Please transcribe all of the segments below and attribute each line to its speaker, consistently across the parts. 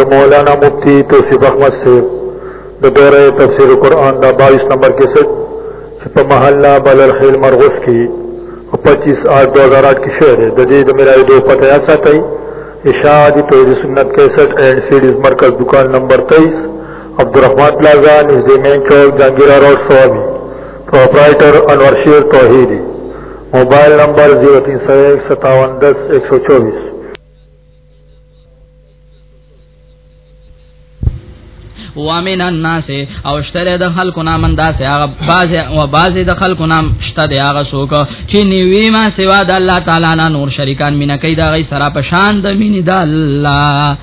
Speaker 1: د مولانا مفتی توصیف احمد سے د دوره تفسیر قرآن دا 22 نمبر کې ست چې په محله بلرخیل مرغوس کې او 25 8 2008 کې شعر د دې د میرای دوه پته یا ساتي اشاعت توحید سنت 61 اینڈ سیډیز مرکز دکان نمبر 23 عبدالرحمن پلازا نږدې مین چوک جنگیرا روډ سوابي پرپرایټر انور شیر توحیدی موبایل نمبر 03015710124
Speaker 2: وامن الناس او شتره د خلکو نام انداز هغه باز او باز د خلکو نام شته دی هغه څوک چې نیوی ما سوا د الله تعالی نه نور شریکان مینا کوي دا غي سره په شان د مینې د الله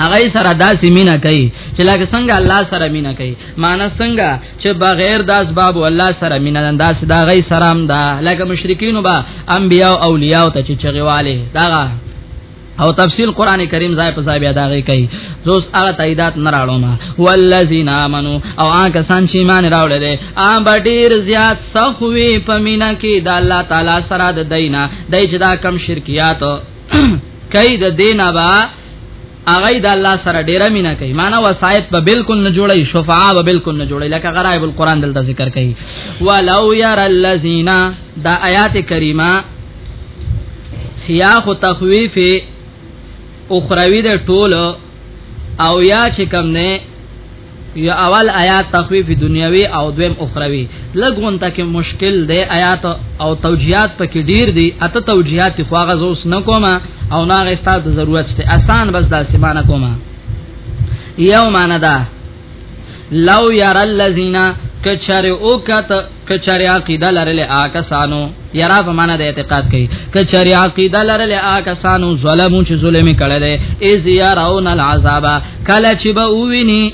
Speaker 2: هغه سره داسې مینا کوي چې لکه څنګه الله سره مینا کوي معنی څنګه چې بغیر د اسباب الله سره مینا انداز دا غي سلام دا لکه مشرکین با انبیا او اولیاء ته چې چغواله دا او تفصیل قران کریم ځای په ځای بیا دا غي کوي زوس هغه تاییدات نه راړو ما والذین امنو او هغه سان چې ایمان راوړل دي ا بډیر زیات سخوي پمینا کې د الله تعالی سره د دینه دای چې دا کم شرکیات کید دینا با اغه د الله سره ډیره مینا کوي معنا وصایت په بالکل نه جوړي شفاعه په بالکل نه جوړي لکه غرایب القرآن دلته ذکر کوي ولو ير الذین دا آیات کریمه سیاق تخویف اخروی د ټولو او یا چې کم نه یو اول آیات تخفیف دنیوي او دویم اخروی لګون ته کې مشکل دی آیات او توجیهات پکې ډیر دي اته توجیهات خو هغه زوس نه کومه او نه غستا د ضرورت ته آسان بس دا سیمانه کومه یو معنا ده لو ير الذين کچره او کت کچره عقیده لرله آکسانو یرا په معنا د اعتقاد کوي کچره عقیده لرله آکسانو ظلمو چې ظلم کړه دې از يرون العذاب کله چې به وویني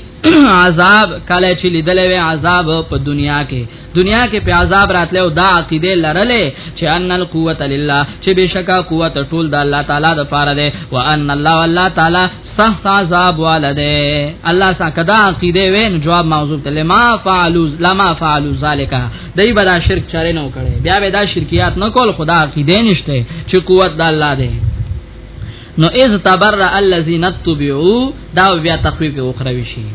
Speaker 2: عذاب کله چې لیدل وی عذاب په دنیا کې دنیا کې په عذاب راتله او دا عقیده لرله چې ان القوت لله چې بشکا قوت ټول د الله تعالی د پاره ده وان الله الله تعالی سخت عذاب والده الله ساکدا عقیده وین جواب موضوع ته لما فعلوا لما فعلوا ذالک دای بدا شرک چاره نو کړي بیا به دا شرکیات نه کول خدا عقیده نشته چې قوت د الله ده نو اذ تبرأ الذين تبعوا دا بیا تخفیف اخروی شي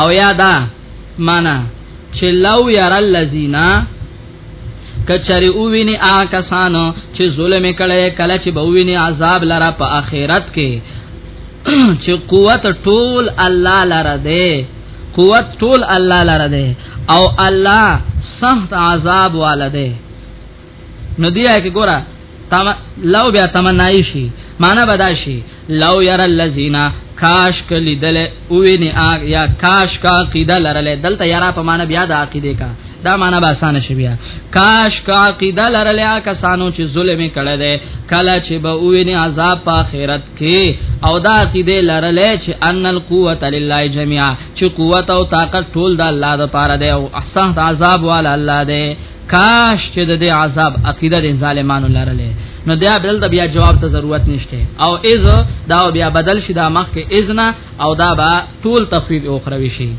Speaker 2: او یا دا معنا چې لو ير الذين کچری او ویني آ کسانو چې ظلم کړي کله چې بوویني عذاب لره په آخرت کې چې قوت ټول الله لره ده قوت ټول الله لره ده او الله سخت عذاب والده نو دی کې ګوره تم لو بیا تمنای شي معنا بداشي لو ير الذين کاش کلی دل او ویني اغ یا کاش کا عقیده لرل دلته یرا په معنا بیا د عقیده کا دا معنا به اسانه شي بیا کاش کا عقیده لرل یا کسانو چې ظلم کړه ده کله چې به او ویني عذاب په آخرت کې او دا عقیده لرل چې ان القوت لله جميعا چې قوت او طاقت ټول د الله د پاره ده او احسان عذاب والا الله ده کاش چې د دې عذاب عقیده د ظالمانو لرلې نو دا بل د بیا جواب ته ضرورت نشته او اذ دا بیا بدل شي دا مخ کې اذن او دا با ټول تفویض او خروي شي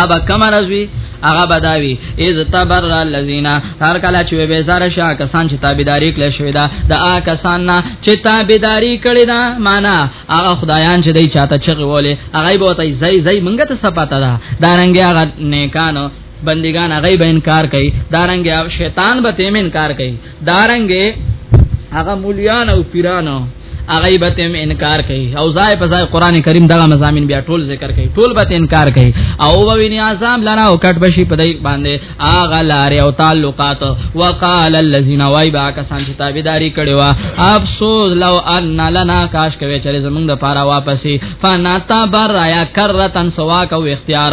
Speaker 2: ابا کما رزوی هغه بداوی اذ تبر الذین هر کله چې به زار شا کسان چې تابعداري کړی شوی دا د آ کسان نه چې تابعداري کړی دا معنا هغه خدایان چې دای چاته چغولې هغه به وتای زای زای منګه ته سپاته دا دارنګ هغه نیکانو بندگان هغه به انکار کوي دارنګ شیطان به تیم انکار کوي دارنګ هغه مولیان او پیرانو هغه به تیم انکار کوي او ځای په ځای قران کریم دغه مزامین بیا ټول ذکر کوي ټول به انکار کوي او به ویني عذاب لنا او کټ بشي په دای باندې هغه لارې او تعلقات وقال الذين وایبا کسان چې تابعداري کړي وا افسوس لو ان لنا کاش کوي چې زمونږ د پاره واپسې فنتا بر یا کرتن سوا کو اختیار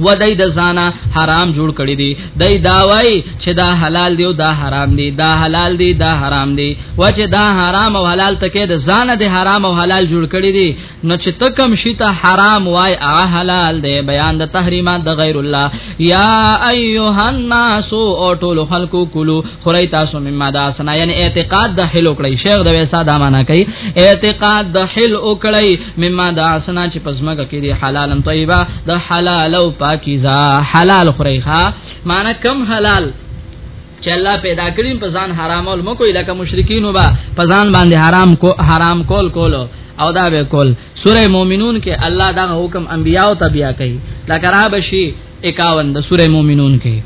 Speaker 2: و دای د ځانه حرام جوړ کړی دی دای دا وای چې دا حلال دی او دا حرام دی دا حلال دی دا حرام دی و چې دا حرام او حلال تکې د ځانه د حرام او حلال جوړ کړی دی نو چې تکم شي ته حرام وای ا حلال دی بیان د تحریمات د غیر الله یا ایها الناس او ټول خلقو کلو خړی تاسو مما دا سنا یعنی اعتقاد د حل وکړی شیخ د ویسا دا معنا کوي اعتقاد د حل وکړی مما دا اسنا چې پزماګه کې دی حلالن طیبه د حلال او پاکیزه حلال خریخه معنی کم حلال چې الله پیدا کړی په ځان حرام ول مکو الکه مشرکین وبا په ځان باندې حرام کو حرام کول کولو او دا به کول سوره مومنون کې الله دا حکم انبیاو ته بیا کوي لکه را بشي 51 د سوره مومنون کې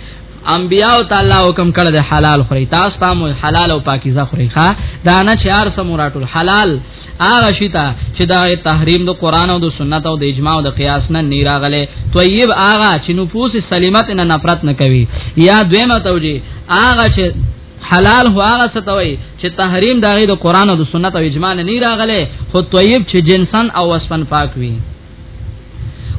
Speaker 2: انبیاء تعالی حکم کړه د حلال خوري تاسو ته حلال او پاکیزه خوري ښا دا نه چهار سموراتل حلال هغه شیتا چې دا تحریم د قران او د سنت او د اجماع او د قیاس نه نه راغله طیب هغه چې نفوس سلیمت نه نفرت نه کوي یا دویمه توجی هغه چې حلال هو هغه ستوي چې تحریم دغه د قران او د سنت او اجماع نه نه راغله خو طیب چې جنسن او وسفن پاک وي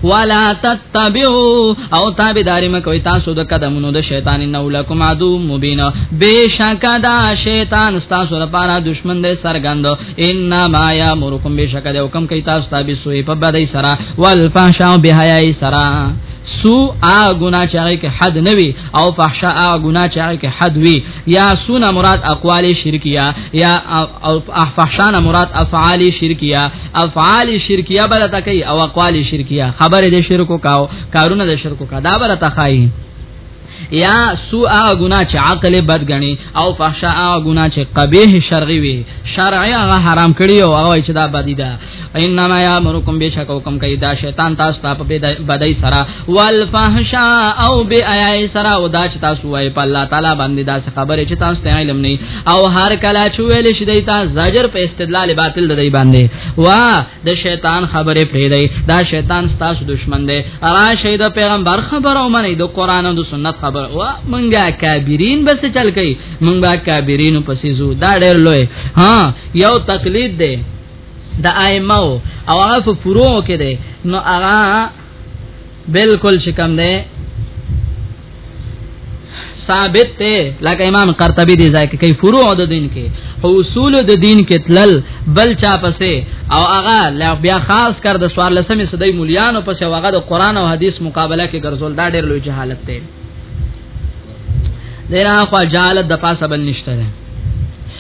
Speaker 2: ولا تتبعوا او تابعداري مکوئ تاسو د قدمونو د شیطان نو لکم عدو مبین بشکا دا شیطان تاسو لپاره دشمن دی سرګند ان ما یامرکم بشکا د حکم کوي تاسو تابع سوې په بدای سره والفحشاء بهایي سره سو ا ګنا چاغه کې حد نه وي او فحشا ا ګنا چاغه کې حد وي یا سونه مراد اقوال شرکیه یا او فحشا نه مراد افعال شرکیه افعال شرکیه بل تکي او اقوال شرکیه خبر دې شرکو کاو کارونه دې شرکو کا دا بل تخای یا سوء غنا چې عقل بد غني او فحشاء غنا چې قبیح شرعي وي شرعي هغه حرام کړی او هغه چې دا بدی ده انما یامرکم بشکوکم کیدا شیطان تاسو ته په بدای سره والفحشاء او بی ایای سرا او دا چې تاسو وای په الله تعالی باندې دا خبره چې تاسو ته علم نه او هر کله چې ویل شي دی تاسو زجر په استدلال باطل د دی باندې وا د شیطان خبره پرې دی دا شیطان تاسو دشمن دی را شهید پیغمبر خبره ومني د قران او د سنت خبره وا منګه کابرین بس چل کوي منګه کابرین پسې زو دا ډېر لوی ها یو تقلید دی د ائمه او هغه فروع کې دی نو هغه بالکل شکم ده ثابت ته لکه امام قرطبي دی ځای کې کوي فروع د دین کې او اصول د دین کې تلل بل چا پسې او هغه لا بیا خاص کر د سوال لسمې صدای مولیانو پسې هغه د قران او حدیث مقابله کې ګرځول دا ډېر لوی جهالت دی دینا خو جهالت د پاسه بل نشته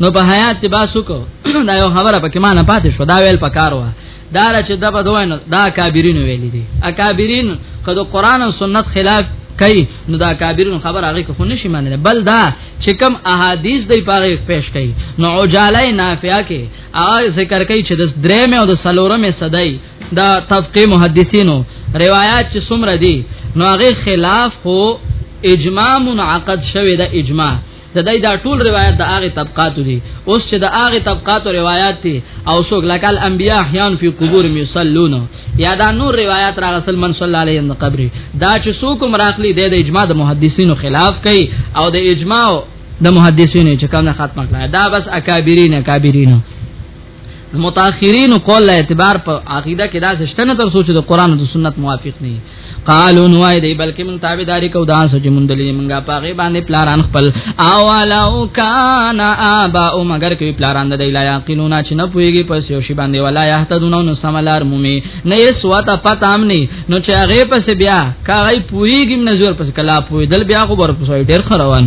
Speaker 2: نو په حیات کې با سوکو دا یو خبره پکې ما نه پاتې شو دا ویل پکار و دا چې دا په دوه دا کابرین ویل دي اکابرین کله قران او سنت خلاف کوي نو دا کابرین خبر هغه کو نشي منل بل دا چې کم احادیث دی پاره پیش کوي نو عجاله نافعه کې ا ذکر کوي چې د درې مې او د سلوره مې صدای دا تفقی محدثینو روایت چې سمره دي نو هغه خلاف هو اجماع منعقد شوی دا اجماع د دای دا ټول روایت د هغه طبقات دي اوس چې د هغه طبقات روایت دي او څوک لکه الانبیاء احیان فی قبور یصلون یا دا نور روایت را رسول من صلی الله علیه وسلم قبر دا چې څوک مراخلی د اجماع د محدثینو خلاف کوي او د اجماع د محدثینو چې کوم ختمه کړه دا بس اکابرین اکابرین متأخرین قول له اعتبار په عقیده کې دا څه نه تر سوچ د قران او سنت موافق نه قالو نو اي دی بلکې مون تابعداري کو دا سوچ مون دلی مونږه پاغه باندې پلاران خپل او ولو کان ابا او مگر کې پلاران د لا یقینونا چې نه پويږي پس یو شی باندې ولا يهتدون نو سملار مومي نه یې سواته پتام نه نو چې هغه پس بیا کاغی پويږي نظر پس کلا پوي دل بیا خو بر پسوي ډېر خروان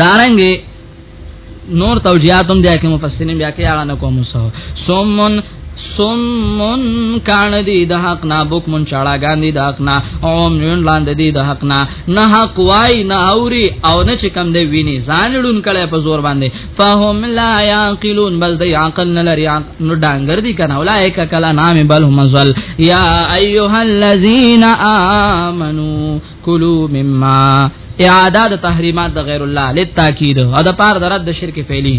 Speaker 2: دارنګي نور توجیهات هم دي کې مفسرین بیا کې هغه نه کوم سو سومن سمون کان دی د حق نه بوک مون چاړه ګاندی د حق نه اوم یون لاندې دی د حق نه نه حق وای نه اوري او نه چې کم دی ویني ځان لړون کړي په زور باندې فهم لا یاقلون بل دی عقل نه لري نو ډنګر دی کنه اولایک کلا نام بل هم زل یا ایها الذین آمنو کلو مما اعاده د تحریمات د غیر الله للتاکید او د پار درد د شرک فعلی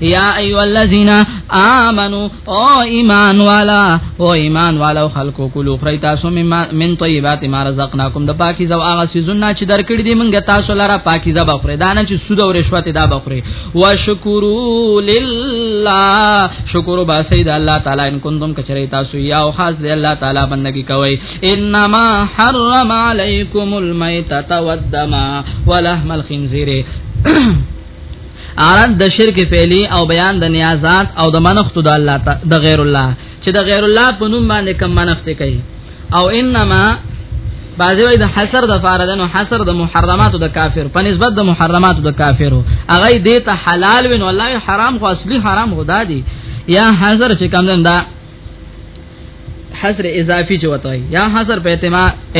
Speaker 2: یا ایو الذین آمنو او ایمان والا او ایمان والا خلقو کلو خری تاسو من طیبات ما رزقناکم د پاکی زو هغه سيزونه چې درکړي دي موږ تاسو لپاره پاکی زو بخره دانه چې سود او رشوت دا بخره وشکرو لله شکر با سید الله تعالی ان کنتم کچری تاسو یا او خاص دی الله تعالی بندگی کوي انما حرم عليكم الميتة والدم ولحم الخنزير عرض د شرک فعلی او بیان د نیازات او د منښت د الله د غیر الله چې د غیر الله په نوم باندې کوم منښت کوي او انما بعضی وای د حصر د فاردن او حصر د محرماتو د کافر په نسبت د محرماتو د کافرو هغه دې ته حلال وین والله حرام خو اصلي حرام خدا دی یا حضر چې کم دا حصر اضافي چې وته یا حصر په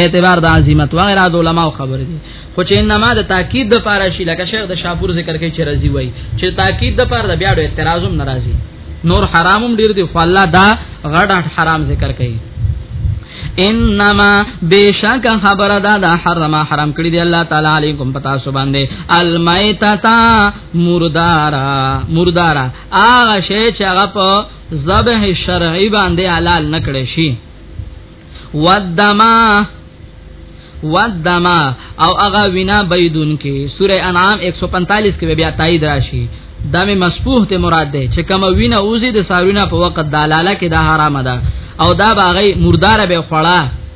Speaker 2: اعتبار د عظمت و غیر د علماء خبره دي خو چې انما د تاکید د پاره شي لکه شیخ د شاپور ذکر کوي چې رضی وای چې تاکید د پاره د بیا د اعتراضوم ناراضي نور حرامم ډیر دي خو الله دا غړ حرام ذکر کوي انما بشک خبر دا دا حرم حرام کړی دی الله تعالی علیکم پتا سو باندې المیتتا مردارا مردارا هغه شی چې هغه په ذبح شرعی باندې حلال نکړي شي ودما ودما او اغا وینا بيدون کې سوره انعام 145 کې بیا تایید راشي دم مسفوح ته مراد ده چې کوم وینا اوزي د ساروینا په وخت دالاله کې د حرام ده او دا باغی مردار به خړه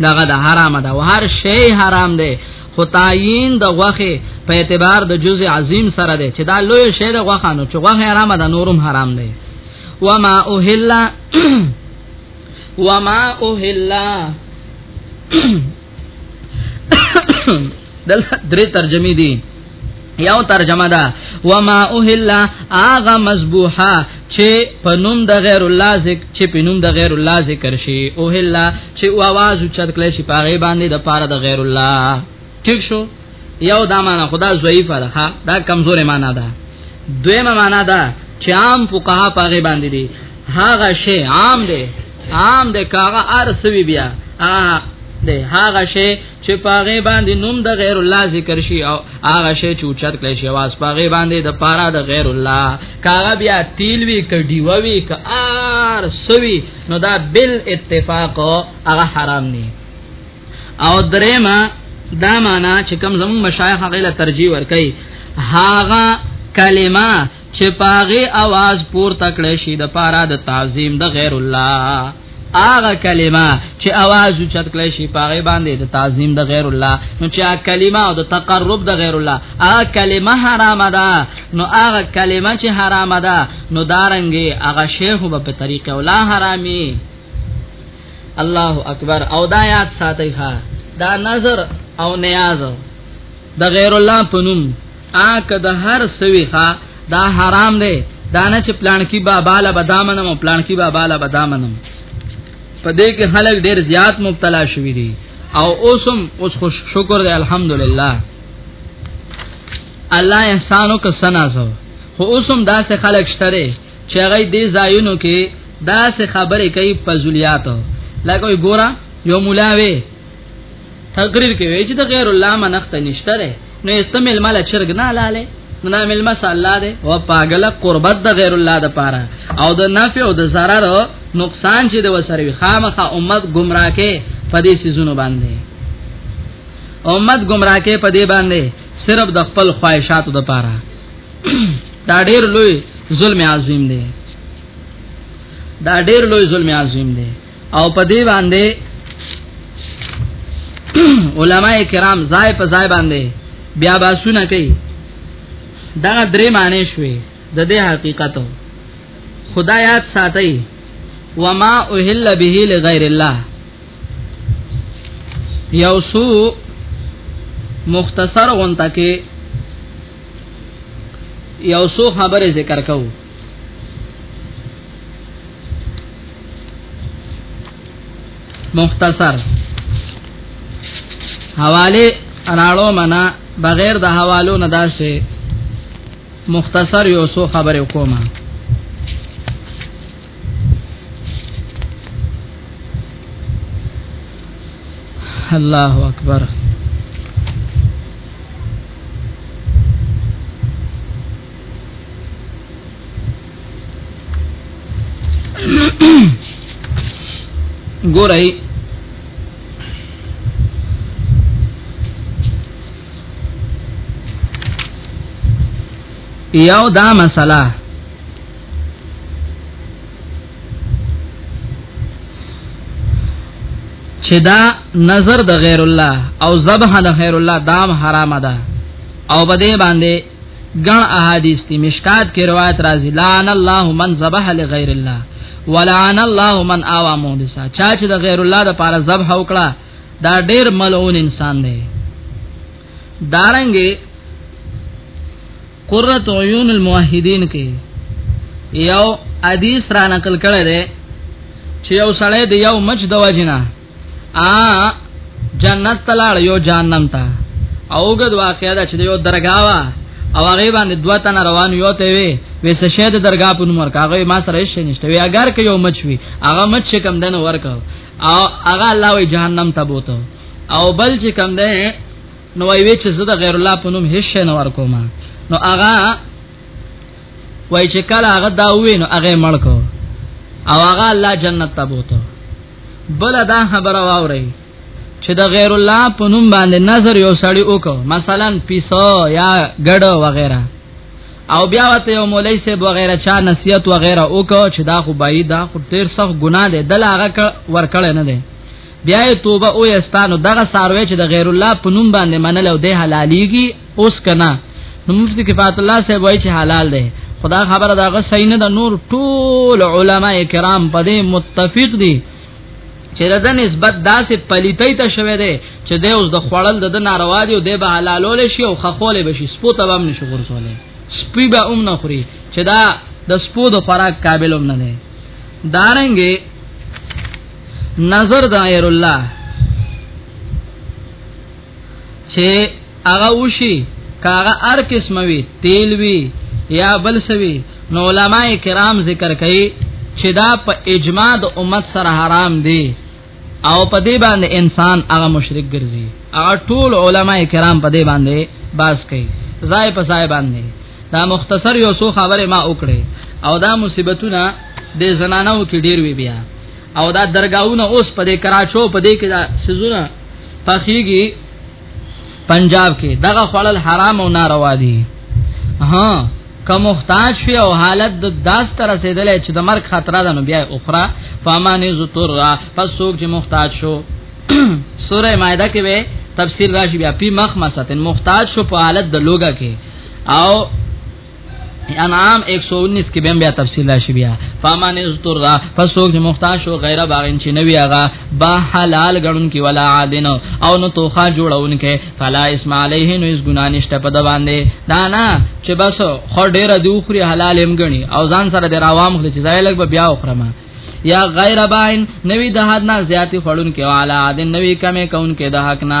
Speaker 2: دغه د حرام ده هر شی حرام ده خو تعین د غوخه په اعتبار د جزء عظیم سره ده چې دا لوی شی د غوخه نو چې غوخه حرام ده نورم حرام ده وما اوهلا وما اوهلا دلته درې ترجمې دي یو ترجمه ده وما اوهلا اغه مذبوحه چې پنوم د غیر الله ذکر چې پنوم د غیر الله ذکر شي او هلا چې आवाज اوچت کله شي پاغه باندې د پاره د غیر الله ٹھیک شو یو دا معنا خدا ضعیفه ده دا کمزورې معنا ده دویمه معنا ده چې عام فقها پاغه باندې دي هاغه شی عام دی عام دی کاغه ارسوي بیا ا دی هاغه شی چې پاغه باندې نوم د غیر الله ذکر شي او هغه شی چې اوچت کړي شي واس پاغه باندې د پارا د غیر الله کاغه بیا تیل وی کډی وی ک ار سوي نو دا بل اتفاق هغه حرام نه او درېما دا معنا چې کوم زمون مشایخ هغه له ترجیح ور کوي هاغه کلمه چې پاغه आवाज پور تکړه شي د پاره د تعظیم د غیر الله هغه کلمه چې आवाज اوچت کړي شي پاغه باندې د تعظیم د غیر الله نو چې هغه کلمه او د تقرب د غیر الله هغه کلمه حرام ده نو هغه کلمه چې حرام ده نو دارنګي هغه شیخ په طریقه ولا حرامي الله اکبر او دا یاد ساتي ښا دا نظر او نیاز د غیر الله پنوم آکه د هر سوي ها دا حرام دی دا نه چې پلان کې بابا لا بدامنم او پلان کې بابا لا بدامنم په دې کې خلک ډېر زیات مبتلا شوي دي او اوسم اوس خوش شکر دی الحمدلله الله احسانو که سنا سو خو اوسم داسې خلک شتره چې هغه دې ځایونو کې داسې خبرې کوي پزولیاتو لکه ګورا یو مولاوي تقریر کې وی چې د غیر الله منښت نشته ده نو استعمال مال چرګ نه لاله نو دا مل مساله ده او پاګله قربت د غیر الله د پاره او د نفع او د zarar نقصان چې د وسره خامخه امت گمراه کې پدې سيزونو باندې امت گمراه کې پدې باندې صرف د خپل خواهشاتو د پاره دا ډېر لوی ظلم عظیم دی دا ډېر لوی ظلم عظیم دی او په دې باندې علما کرام ځای په ځای باندې بیا باسونه کوي دا درې معنی شوي د دې حقیقت خدایات ساتي وما اوهل به لغیر الله یوسو مختصر غونټه کې یوسو خبره ذکر کوو مختصر حواله راړو منا بغیر د حوالو نه داسې مختصر یو څو خبرې وکومه الله اکبر ګورئ یو دا مسله چې دا نظر د غیر الله او ذبح د غیر الله دام حرام ده او بده باندې ګڼ احادیث دی مشکات کې روایت راځي لعن الله من ذبح لغیر الله ولعن الله من آوا مودسا چا چې د غیر الله د پاره ذبح وکړه دا ډیر ملعون انسان دی دارنګي قرۃ عیون الموحدین کې یو حدیث را نقل کړی دی چې یو سړی د یو مچ د وجنه ا جنت تلاړ یو جهنم ته اوګد واقعیا د چې یو درگاوا او هغه باندې دوه تن روان یو ته وی وسه شه د درگاه په نوم ورکا هغه ما سره شي نشته وی اگر که یو مچ وی هغه مچ کم دن ورکا او هغه الله وی جهنم ته بوته او بل چې کم ده نو وی وی چې زه د غیر الله په نوم هیڅ شي نه ورکوم نو هغه وای چې کله هغه دا وینو هغه مړ کو او هغه الله جنت ته بوته بل دا خبره واوري چې د غیر الله په نوم باندې نظر یو سړی وکړ مثلا پیسو یا ګډو وغیرہ او بیا وته یو مولای سه وغیرہ چا نصیحت وغیرہ وکړ چې دا خو بای دا خو تیر سخ ګناه ده دل هغه ورکړ نه ده بیا توبه او استانو دغه ساروی چې د غیر الله په نوم باندې منل او د حلاليږي اوس کنا نو مفتی کفایت الله صاحب وایي چې حلال دی خدا خبره دا غ صحیح نه ده نور ټول علما کرام په دې متفق دي چې د نسبت داسې پلیتۍ ته شوه دی چې د اوس د خړل د ناروا دی او د به حلالول شي او خخول به شي سپو تبام نشو ورسوله سپی به ام نه خوري چې دا د سپو د خوراک قابل هم نه دی دارنګي نظر دایر الله چې هغه وشي کاغه ار قسم وی تیل وی یا بل سوی نو علما کرام ذکر کوي چې دا په اجماع د امت سره حرام دی او په دې باندې انسان هغه مشرک ګرځي هغه ټول علما کرام په دې باندې باس کوي ځای په ځای باندې دا مختصر یو څو خبره ما وکړې او دا مصیبتونه د زنانو کې ډیر وی بیا او دا درگاہونه اوس په دې کراچو په دې کې دا سيزونه پخېږي پنجاب کې دغه خړل حرام او ناروا دي ها که محتاج شي او حالت د داس تر رسیدلې چې د مرګ خطر ده نو بیا اخرى فامان زتر پس څوک چې محتاج شو سوره مائده کې به تفسیر راشي بیا پی مخ مساتن محتاج شو په حالت د لوګه کې او انعام 119 کې بیا بیا تفصیل راشي بیا فامان استر فسوق چې مختار شو غیر باغین چې نوی هغه با حلال غړون کې ولا عادن او نو توخه جوړون کې فلا اسم علیه نو اس ګنا نشته په د باندې دا نه چې بس خو ډیر دوخري حلال هم غني او ځان سره د راوام خل چې ځای لګ بیا وخرمه یا غیر باین نوی د حد نه زیاتی خړون کې والا د نوی کمه کون کې د حق نه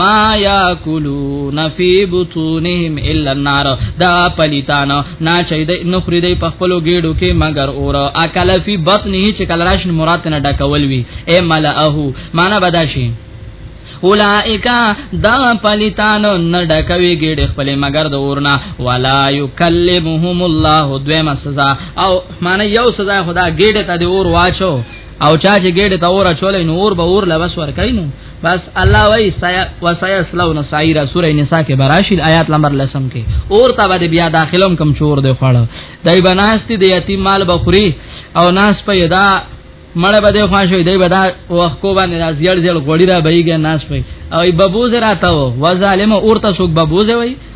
Speaker 2: ما یاکلون فی بطونهم الا النار دا پلیتان نا شید نخری دی په خپل ګډو کې مگر اور اکل فی بطنه چې کل راشن مراد نه ډکول وی اے ملئه معنا بداشي اولائکا دا پلیتانو نډکوي ګډه خپل مگر د اورنا ولا یکلمهم الله دویمه سزا او معنی یو سزا خدا ګډه ته د اور واچو او چا چې ګډه ته اور چولې نور به اور لبس ور کینو بس الله وای سیا وسیا اسلام سایرا سوره نساء کې براشد آیات نمبر لسم کې اور تا باندې بیا داخلم کم چور دی خړ دای بناستی د یتیم مال بخوري او ناس په یدا مړه به د خوان شوی دی به دا وخت کو باندې راز یړ زل غوړی را بهیږي ناس په او ببوز راته و ظالم اور ته سوق ببوز وای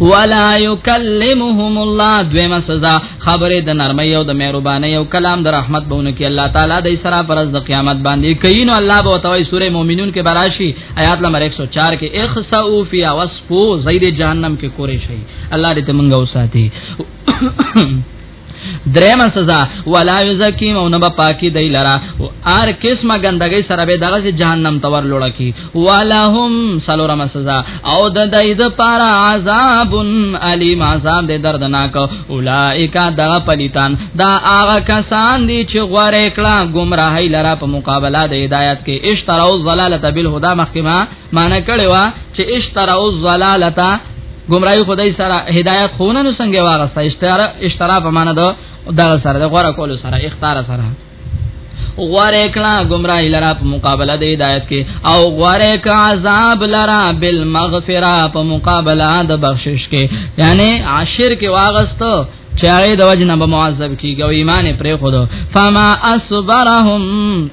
Speaker 2: ولا يكلمهم الله دویمه سزا خبره د نرمۍ او د مهربانۍ او کلام د رحمت بونه کې الله تعالی د سره پر د قیامت باندې کینو الله به توي سوره مؤمنون کې براشي آیات نمبر 104 کې اخسو فی واسفو زید جهنم کې کورې شي الله دې ته منګو ساتي درېمه سزا ولا یزکیم او نه پاکي دی لرا ار قسمه ګندګي سره به دغه جهنم تور لوړ کی ولهم سلورمه سزا او د دای د پار عذاب الیم عذاب د دردناک اولائک دا پلیتان دا هغه کسان دي چې غوړې کړه گمراهی لرا په مقابله د هدایت کې اشتراو ضلالت بالهدى محکمه معنی کړي وا چې اشتراو الضلالتا گمراهي خدای سره هدایت خونه نو څنګه واغسته اشترا اشترا په معنی ده دا سره د غوړه کول سره اختار سره غواره کړه گمراهی لرا په مقابله د هدایت کې او غواره کړه عذاب لرا بالمغفرہ په مقابله د بخشش کې یعنی عاشر کې واغستو چې هغه د وجنه به معذب کیږي او ایمان پرې خود فما اصبرهم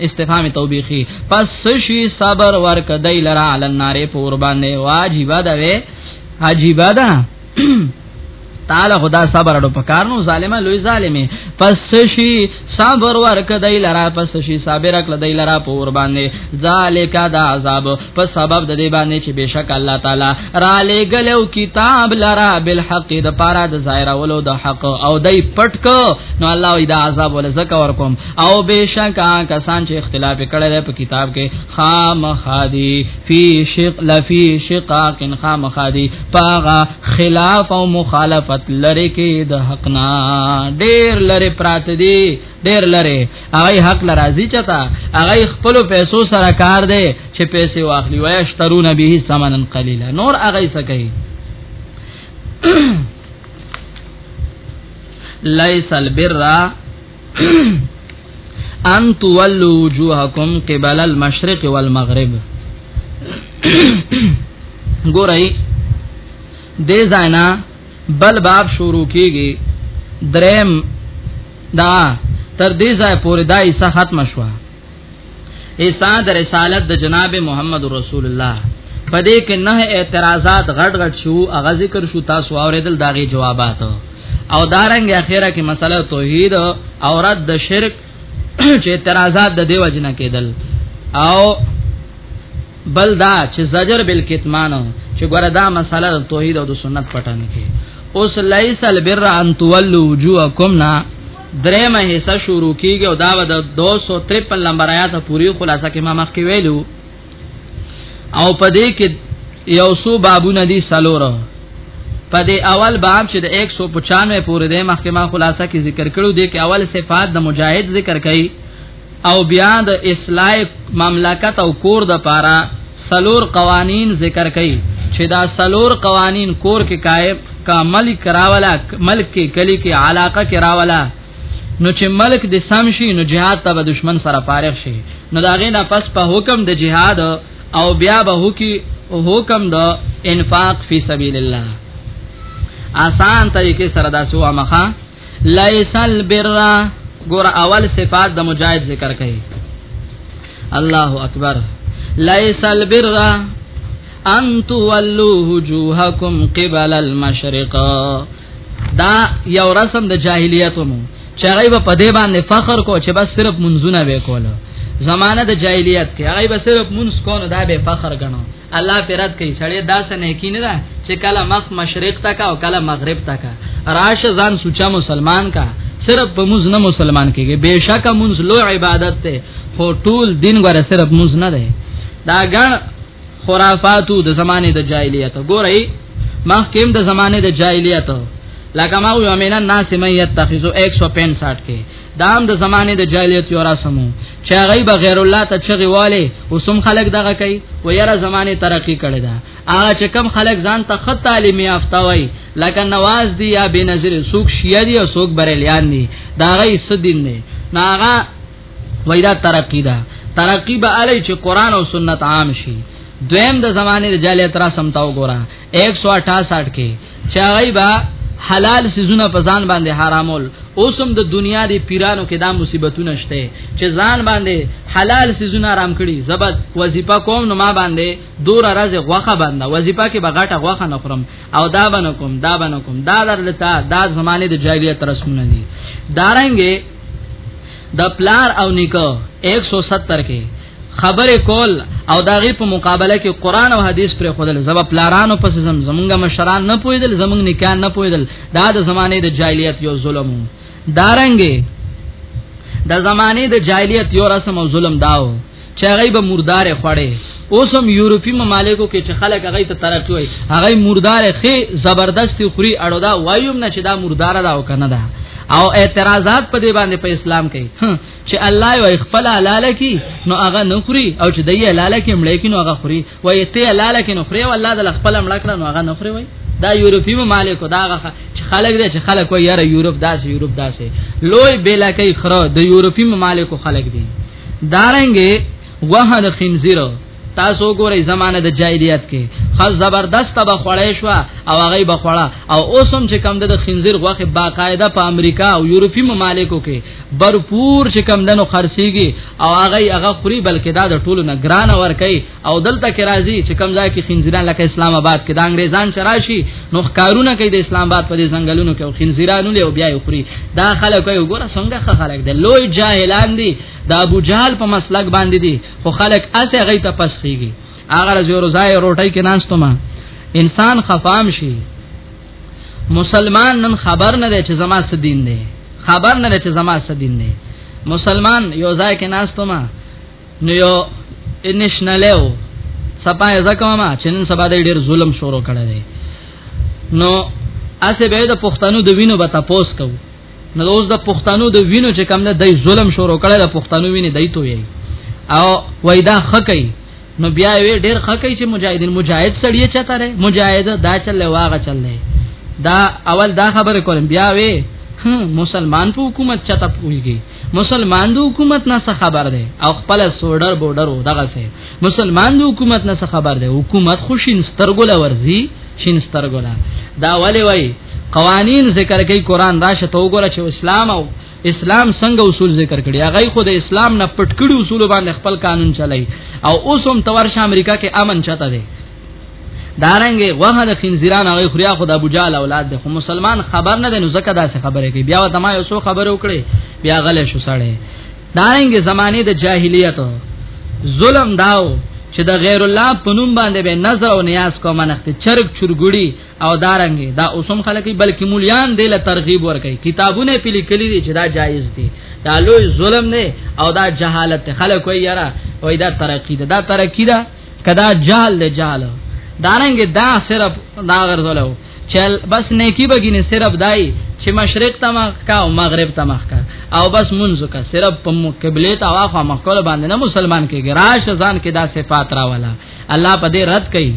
Speaker 2: استفهام توبیخی پس شي صبر ورک دای لرا علی النار پور باندې واجب ده وی عجیب ده تعالی خدا صبر اډو پکارنو ظالمه لوی ظالمه پس شي صبر ورک دی لرا پس شي صبر کړ دی لرا په ور باندې ذالک دا عذاب په سبب د دې باندې چې بشک الله تعالی را لګلو کتاب لرا بالحق د پارا د ظاهر اولو د حق او دای پټ کو نو الله دا عذاب ول زکه ور کوم او بشک کسان چې اختلاف کړي په کتاب کې خام خادي فی شق لفی شقاق خام خادي پاغا خلاف او مخالفت لری کې د حق نه ډیر لری پرات دی ډیر لری هغه حق لرازی چتا هغه خپل پیسو سره کار دی چې پیسې واخلي وای اشترون به ثمنن قلیلا نور هغه سکی لیس البر ان تولوا وجوهکم قبل المشرق والمغرب ګورئ دې ځاینا بل باب شروع کیږي دریم دا تر دې ځای پورې دا ایسه ختم شوه حصہ د رسالت د جناب محمد رسول الله پدې کې نه اعتراضات غټ غټ شو اغه ذکر شو تاسو اوریدل داغي جوابات او دارنګ اخیره کې مسله توحید او رد د شرک چې اعتراضات د دیو جنا کېدل او بل دا چې زجر بل کتمان چې ګوره دا مسله توحید او د سنت پټه نه کې اوس لیسل بر ان تولوا وجوهکم نا درېمه حصہ شروع کیږي او دا به د 253 نمبر آیات پوری خلاصه کې ما مخکې ویلو او په دې کې یو سو بابونه دي سلوره په دې اول باب چې د 195 پورې د محکمه خلاصه کې ذکر کړو دي کې اول صفات د مجاهد ذکر کړي او بیا د اصلاح مملکت او کور د پاره سلور قوانین ذکر کړي چې دا سلور قوانین کور کې قائم کا ملک راولا ملک کې کلی کې علاقه کې راولا نو چې ملک د سم شي نو جهاد ته به دشمن سره فارغ شي نو دا غي نه پس په حکم د جهاد او بیا به هکی حکم د انفاق فی سبیل الله آسان طریقې سره دا سو مخه لیسل برا ګور اول صفات د مجاهد ذکر کړي الله اکبر لیسل برا ان تولوا وجوهکم قبل المشرق دا یو رسم د جاهلیت مو چې هغه په دې باندې فخر کو چې بس صرف منځونه وکول زمانه د جاهلیت کې هغه به صرف منځ کو نه دا به فخر غنو الله پرد کوي سړی دا سنه کې نه ده چې کله مخ مشرق تا کا او کله مغرب تا کا راش ځان سوچا مسلمان کا صرف په موز نه مسلمان کېږي بهشکه موز لو عبادت ته خو ټول دین غره صرف موز نه ده دا ګڼ خرافاتو د زمانه د جاهلیت ګورئ مخ کېم د زمانه د جاهلیت لکه ما یو امینه ناس مې یتخذو 165 کې دا هم د زمانه د جاهلیت یو رسمو چې هغه به غیر الله ته چغي والي او سم خلک دغه کوي و یاره زمانه ترقی کړي دا هغه چې کم خلک ځان ته خط تعلیمي یافته وای لکه نواز دی یا بنظیر سوق شیعه دی او سوق بریلیان دی دا غي سدین دی ناغه وېدا ترقی دا ترقی به علی چې قران او سنت عام شي دویم د زمانه د جاهلیت رسم تا وګوره 168 کې چا غیبا حلال سيزونه په ځان باندې حرامول اوسم د دنیا دی پیرانو کې دا مصیبتونه شته چې ځان باندې حلال سيزونه حرام کړي زبد وظیفه کوم نو ما باندې دور راز غوخه باندې وظیفه کې بغاټه غوخه نه خورم او دا باندې کوم دا باندې کوم دا درلته دا زمانه د جاهلیت رسمونه دي دارنګې د پلار او نیکو 170 کې خبره کول او داغه په مقابله کې قران او حديث پر خودل زب پلارانو پس زم زمونږه مشران نه پویدل زمونږ نکاح نه پویدل دا د زمانه د جاهلیت یو ظلم دارنګي د زمانه د جاهلیت یو رسم او ظلم داو چې هغه به مردار خوړې اوس هم یورپی ممالکو کې چې خلک هغه ته ترقی وي هغه مردار خې زبردست خوري اړو دا وایم نه چې دا مردار دا او کنه دا او اعتراضات په دې باندې په اسلام کې چې الله یو خپل حلال کی نو هغه نه خوري او چې دی حلال کی مړ کی نو هغه خوري وای ته حلال کی نو خوري او الله د خپل مړ کړ نو هغه نه خوري وای دا یورپی ممالک دا هغه چې خلک دي چې خلک وای یاره یورپ داسې یورپ داسې لوی بلا کوي خره د یورپی ممالک خلک دي دارنګي وه د خنزیرو تاسو ګورئ زمانه د جاهلیت کې خاص زبردست به خړای شو او هغه به خړا او اوسم چې کم د خنزیر غوخه باقاعده په امریکا او یورپی ممالکو کې برپور چې کم دنو خرسيږي او هغه هغه خوري بلکې دا د ټولو نه ګران ور کوي او دلته کې راځي چې کم ځای کې خنزیران لکه اسلام آباد کې د انګريزان شراشي نو کارونه کوي د اسلام آباد په دې ځنګلونو کې او خنزیرانو له بیا یې خوري دا خلک یو ګوره څنګه خلک دي لوی جاهلان دي د ابو جهل په مسلک باندې دي خو خلک اسه غي ته پس کیږي هغه زیرو ځای روټي کې ناشته ما انسان خفام شي مسلمان نن خبر نه دی چې زما څه دین دی خبر نه دی چې زما څه دین دی مسلمان یو ځای کې ناشته ما نو یو انشنلو سپای زکه ما چې نن سبا د ډیر ظلم شروع کړی دی نو اسه به د پښتنو د وینو به تاسو کو نو اوس د پښتنو د وینو چې کم نه دای ظلم شروع کړي د پښتنو ویني دای ته وی او وای دا خکې نو بیا وی ډیر خکې چې مجاهدین مجاهد سړی چته ره مجاهد دا چلې واغه چلې دا اول دا خبره کولم بیا وی مسلمان په حکومت چته پويږي مسلمان د حکومت نه څه خبر ده او خپل سوډر بورډر دغه سه مسلمان د حکومت نه خبر دی حکومت خو شینسترګولا ورزي شینسترګولا دا ولی وای قوانین ذکر کوي قران راشه تو ګره چې اسلام او اسلام څنګه اصول ذکر کړي هغه خو د اسلام نه پټ کړي اصول باندې خپل قانون چلای او اوس هم تورش امریکا کې امن چاته دی دارنګ وه د خنزیران هغه خوریا خو د ابو جال اولاد دی خو مسلمان خبر نه دی نو زکه داسې خبره کوي بیا ته ما یو څو خبره وکړي بیا غلې شو سړی دارنګ زمانه د جاهلیت ظلم داو چې د غیر الله په نوم باندې به نظر او نیاز کوم نخت چرګ چرګړي او دارنګ دا اوسم خلکې بلکې مولیان دی له ترغیب ورکړي کتابونه پیلي کړي دي چې دا جایز دي دا لوی ظلم نه او دا جهالت خلک وایي یاره وای دا ترقی ده دا ترقی ده کدا جهل له جهل دارنګ دا صرف دا غرضلو چل بس نیکی بګینه صرف دای چې مشرق ته مخ کا او مغرب ته مخ کا او بس منځ کا صرف په قبله ته واخو مخ کول باندې نه مسلمان کې ګراش ځان کې دا صفات راولا الله په دې رد کړي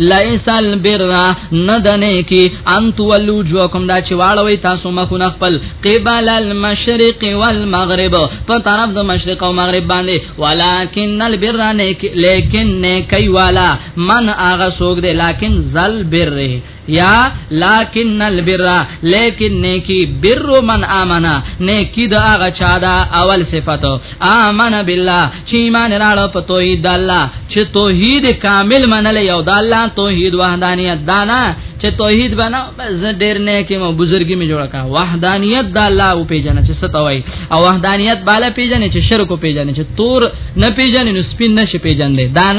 Speaker 2: لیسل برا ندنه کی انت ولو جو کوم دا چې واړوي تاسو مخونه خپل قبل المشرق والمغرب په طرف د مشرق او مغرب باندې ولکن البرا نه لیکن نه کوي والا من آغا سوک دے لیکن زل بر رہے یا لیکن البر لیکن نیکی بر من آمنا نیکی دا آغا چادا اول صفت آمن باللہ چی ایمان راڑا پا توحید دا اللہ چی توحید کامل من لے یو دا اللہ توحید وحدانیت دانا چی توحید بنا بس دیر نیکی مو بزرگی می جوڑا کا وحدانیت دا اللہ او پی جانا چی ستوائی او وحدانیت بالا پی جانے چی شرکو پی جانے چی تور نا پی جانے نو سپین نشی پی جانے دانا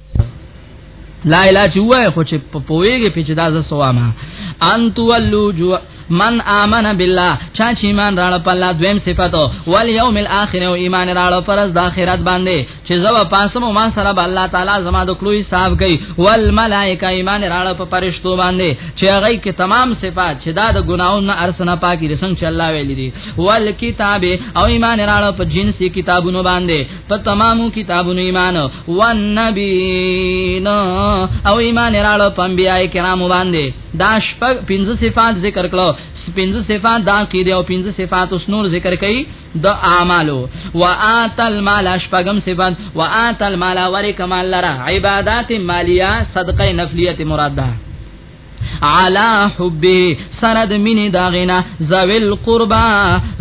Speaker 2: لا اله چې وای خو چې په پويږي په چې دا ز سوامه ان تولو جو من امن بالله چا چې ایمان راړ په الله دویم صفاتو ول یوم الاخر او ایمان راړ پر د اخرت باندې چې زو پاسمو ما سره به الله تعالی زما د کلوې صاحب گئی ول ملائکه ایمان راړ په پرشتو باندې چې هغه کې تمام صفات چې دا د ګناونو نه ارسنه پاکي رسنګ چې الله ویلي دي ول کتاب او ایمان راړ په جنسي کتابونو باندې په تمامو کتابونو ایمان او نبیین او ایمان راړو پنبیای کرامو باندې دا شپږ پنځه صفات ذکر کړو پنځه صفات دا کې دی او پنځه صفات اوس نور ذکر کړي د اعمالو واتل مال شپږم صفات واتل مال ورکمال لرا عبادت مالیه صدقه نفلیه مراد ده علا حبه سره د مینې داغینا زویل قربا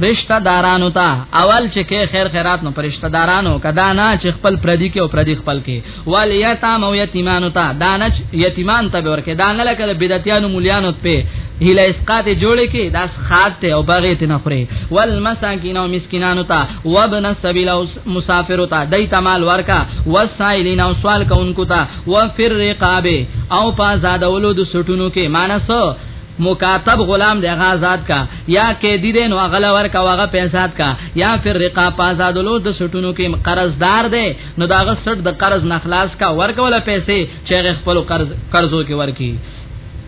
Speaker 2: رشتہ دارانو ته اول چې کې خیر خیرات نو پرشتہ دارانو کدا نه چې خپل پردي کې او پردي خپل کې وال یتام او یتیمانو ته دانچ یتیمان ته ورکه دانه لکه بدعتیانو مولیانو په هله اسقات جوړ کې داس خاط ته او باغې ته نخره والمساکین او مسکینانو ته وابن السبیل او مسافر ته دای تمال ورکا وسائلین او سوال کونکو ته وفر رقاب او پا زادولو د سټونو کې مانسو مکاتب غلام دی غازاد کا یا قیدی دی نو غلا ور کا واغه پیسات کا یا فر رقاب آزادولو د سټونو کې قرضدار دی نو داغه سټ د قرض نخلاص کا ور کوله پیسې چې خپل قرض قرضو کې ورکی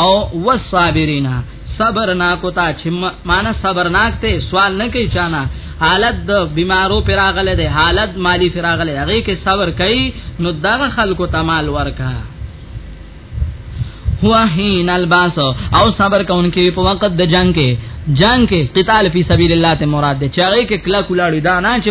Speaker 2: او والصابرین صبرناک تا چې معنا صبرناک ته سوال نه کوي چانا حالت د بیمارو پر اغله ده حالت مالی پر اغله ده هغه کې صبر کوي نو دغه خلکو تمال ورکا هو حين الباس او صبر کوونکی په وخت د جنگ کې جنگ کې قتال فی سبیل الله ته مراد ده چې هغه کې کلا کولاړي دا نه چې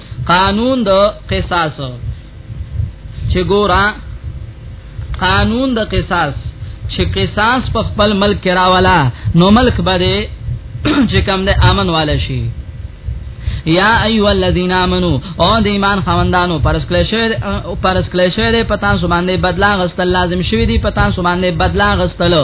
Speaker 2: قانون د قصاص چې ګورا قانون د قصاص چې قصاص په خپل ملک راوالا نو ملک باندې چې کم د امن والا شي یا ایو الذین آمنو او د ایمان خوندانو پرس کله شوی پرس کله شوی پتا سو باندې بدلا غستل لازم شوی دی پتا سو باندې بدلا غستلو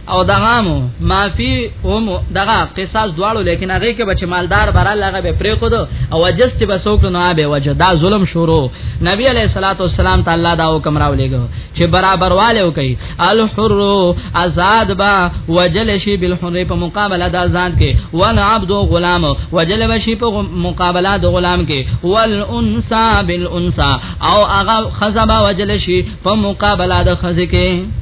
Speaker 2: او دغامو مافی هم دغه قصاص دواړو لیکن هغه کې بچ مالدار برا لغه به پرې خود او جست به سوک نو به وجه دا ظلم شروع نبی علیہ الصلوۃ والسلام تعالی دا حکم راولېګو چې برابر والے وکي الحر آزاد با وجل شي بالحر په مقابله د آزاد کې ول عبد غلام وجل بشي په مقابله د غلام کې ول انسا بالانسا او هغه خزبا وجل شي په مقابله د خزې کې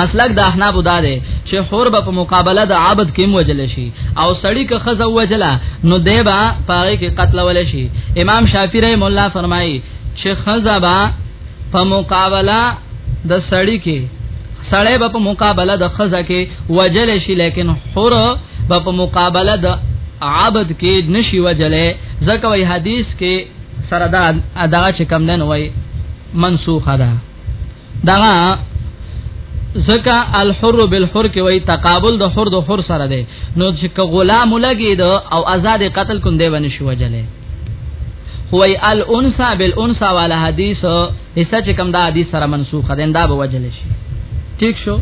Speaker 2: مسلک د احناف دا دی چې حور به په مقابله د عبد کې موجل شي او سړی که خزه وجلا نو دی به پاره کې قتل ول شي امام شافعي رحم الله فرمایي چې خزه به په مقابله د سړی کې سړی به په مقابله د خزه کې وجل شي لیکن حور به په مقابله د عبد کې نشي وجلې ځکه وی حدیث کې سره دا ادا چې کم دن وای منسوخه ده دا زکا الحر بالحر کې وای تقابل د حر د حر سره دی نو چې غلام لګي دو او آزاد قتل کوم دی باندې شو جلې خوای الانسا بالانسا والا حدیث حصہ چې کوم دا حدیث سره منسوخ ده دا به وجل شي ٹھیک شو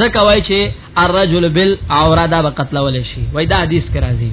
Speaker 2: زکه وای چې الرجل بالعوره دا به قتل ول شي وای دا حدیث کې راځي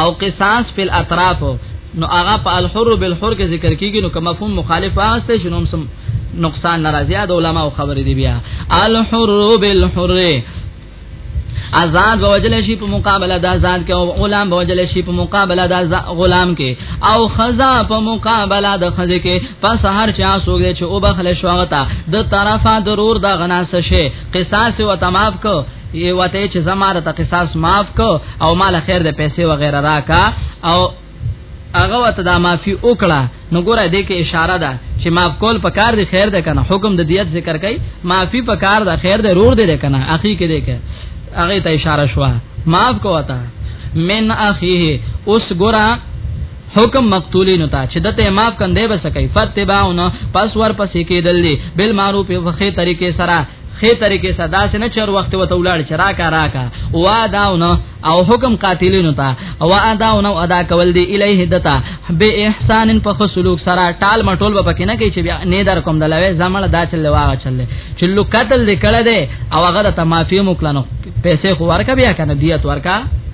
Speaker 2: او قصاص فی الاطراف نو هغه په الحر بالحر کې ذکر کیږي نو کوم مفهوم مخالف واسطه شنو سم نقصان ناراضی د علماو خبر دی بیا الحر بالحر آزاد وجل شي په مقابله د آزاد کې او غلام وجل شي په مقابله د غلام کې او خزا په مقابله د خزې کې پس هر چا سوګې چې او بخل شوغتا د طرفه ضرور د غنا سشه قصاص او تماف کو یو وته چې زماره ته قصاص معاف کو او مال خیر د پیسې وغیرہ راکا او هغه وته دا معافي وکړه نو ګوره دې کې اشاره ده چې معاف کول په کار دی خیر ده کنه حکم د دیت ذکر کوي معافي په کار ده خیر ده رور دی کنه اخی کې دی که هغه ته اشاره شوه معاف کوتا من اخیه اوس ګوره حکم مقتولین تا چې دته معاف کندې بس کوي فتباون پس ور پسې کېدل دي بل معروف په خې طریقې سره خې طریقې سره داس نه چر وخت وته ولاړ چرا کا راکا وا داونه او حکم قاتلینو ته او اداونه ادا کول دی الیه دتا به احسان په خسلوک سره ټال مټول به پکې نه کوي چې بیا نه در کوم دلوي زمړ دا چل واغ چل چلو قتل دې کړه دې او هغه ته معافي موکلنو پیسې خو ورکا بیا کنه دیت ورکا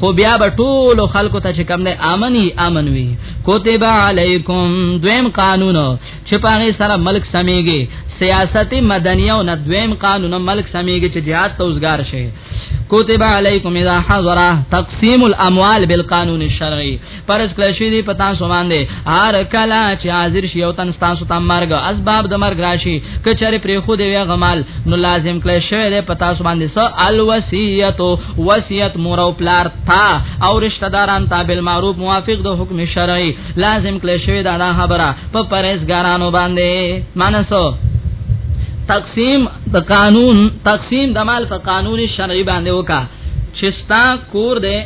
Speaker 2: خو بیا به ټول خلکو ته چې کم نه امني امنوي کوتب علیکم دویم قانون چې پاره سره ملک سميږي سیاست مدنی او ندویم قانون ملک سميږي چې جهاد توسګار شي کوتب علیکم اذا حضر تقسیم الاموال بالقانون الشرعي پرس کله شي دی پتا سو باندې هر کلا چې حاضر شي او تن تاسو ته مرګ اسباب د مرګ راشي کچره پر خو دی وی غمال نو لازم کله شوی دی پتا سو باندې سو الوصیت وصیت مور او پلار تا او رشتہ داران تا بالمعروف موافق د حکم شرعي لازم کله شوی دا خبره په پرېزګارانو باندې مانسو تقسیم د قانون تقسیم د مال په قانون شرعي باندې وکا چستا کور دے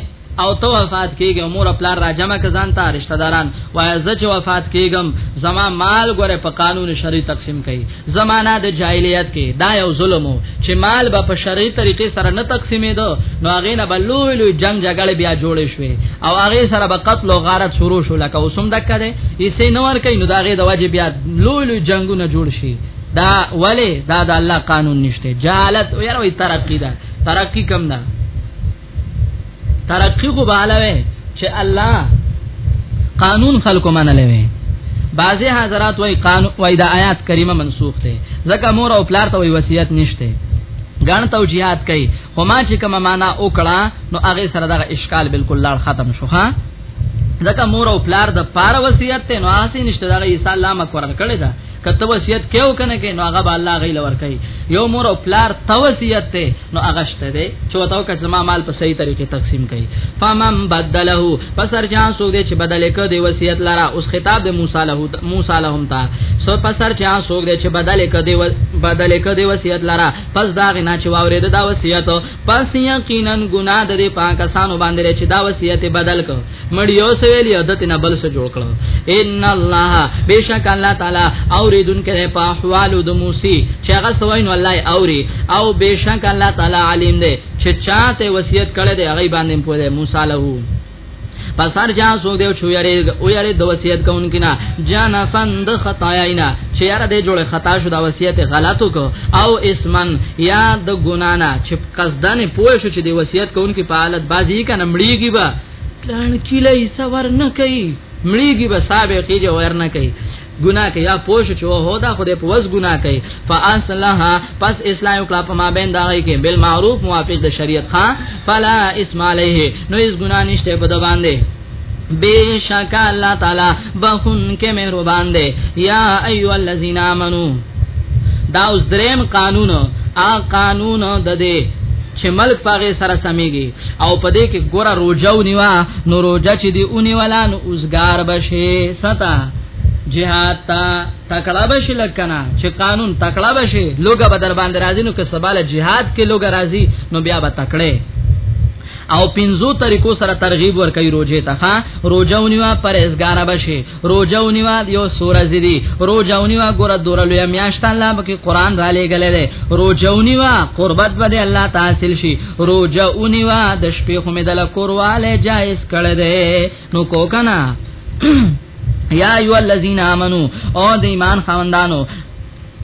Speaker 2: او تو وفات کیږي مور خپل راجمه کزان ته رشتہ داران وای زه چې وفات کیږم زما مال ګوره په قانون شری تقسیم کړي زمانہ د جاهلیت کې دا یو ظلم چې مال به په شری طریقې سره نه تقسیمې دو نو هغه نه بلوي لوی جنگ جګړه بیا جوړ شوې او هغه سره به قتل او غارت شروع شو لکه اوسم دک کړي یې سې نور کوي نو دا غي د واجب بیا لوی لوی جنگونه جوړ شي دا ولی دا د الله قانون نشته جهالت یاره وی ترقی ده ترقی کم ده ترقی خو بالوي چې الله قانون خلق منلې وي بعضی حضرات وای قانون وای د آیات کریمه منسوخ ده ځکه مور او پلار ته وای وصیت نشته ګڼ توجیهات کوي خو ما چې کومه معنا وکړه نو هغه سره دغه اشکال بالکل لاړ ختم شو ها ځکه مور او پلار د پاره وصیت ته نو آسی نشته دغه عیسی الله مکرر کړی دا کته وصیت کیو کنه کې نو هغه به الله غیله ور کوي یو مور او پلار توصیت ته نو هغه شته دی چې وتاو کچ ما مال په صحیح طریقې تقسیم کړي فمن بدله پسر چان سو دې چې بدل کړي دی وصیت لرا اوس خطاب د موسی له موسی لهم تا سو پسر چان سو دې چې بدل کړي دی بدل کړي دی وصیت لرا پس دا غنا چې واورې دا وصیت پس یقینا ګناه د پاکستان باندې چې دا وصیت بدل کړي مړ یو سویل یو دته نه بل سره جوړ کړو ان الله بیشک الله تعالی اوریدون کړي په احوال د موسی چې هغه سوای نو الله اوري او بیشک الله تعالی علیم دی چې چاته وصیت کړي دی هغه باندې پوهه موسی له پس هر جا سو دیو چو یری او یری د وصیت کوونکی نه جانا فند خطاینا چې یار دې جوړه خطا شو دا وصیت غلطو کو او اسمن یا د ګنانا چې قصدن پوه شو چې دی وصیت کوونکی په حالت بازی کنه مړیږي با پلان کلی سور نه کوي مړیږي به صاحب کیږي ور نه کوي ګناه کوي یا پوه شو چې هو دا خدای په وس ګناه کوي فاصلها پس اسلام وکړه په ما بین دا کې بل معروف موافق د شریعت ها فلا اسم علیه نو اس ګناه نشته په د باندې بیشک الله تعالی بخون کې مهربان دی یا ایو الذین آمنو دا اوس دریم قانون ا قانون د دې چې ملک پاغه سره سميږي او په دې کې ګوره روزه ونیوا نو روزه چې دی ونیولا نو اوسګار بشي ستا جهاد تا تکړه بشي لکنه چې قانون تکړه بشي لوګه بدر باندې راځي نو که سباله جهاد کې لوګه راځي نو بیا به تکړه او پنځو طریقو سره ترغیب ورکړي روزه ته ها روزه ونیوا پرهیزګار بشي روزه ونیوا یو سورہ زیدی روزه ونیوا ګور دور لوی میاشت الله بکی قران را لګلې ده روزه ونیوا قربت بده الله تحصیل شي روزه ونیوا د شپې خو مې دل کورواله جایز کړه ده نو کو کنا یا ایو الذین آمنو او د ایمان خوندانو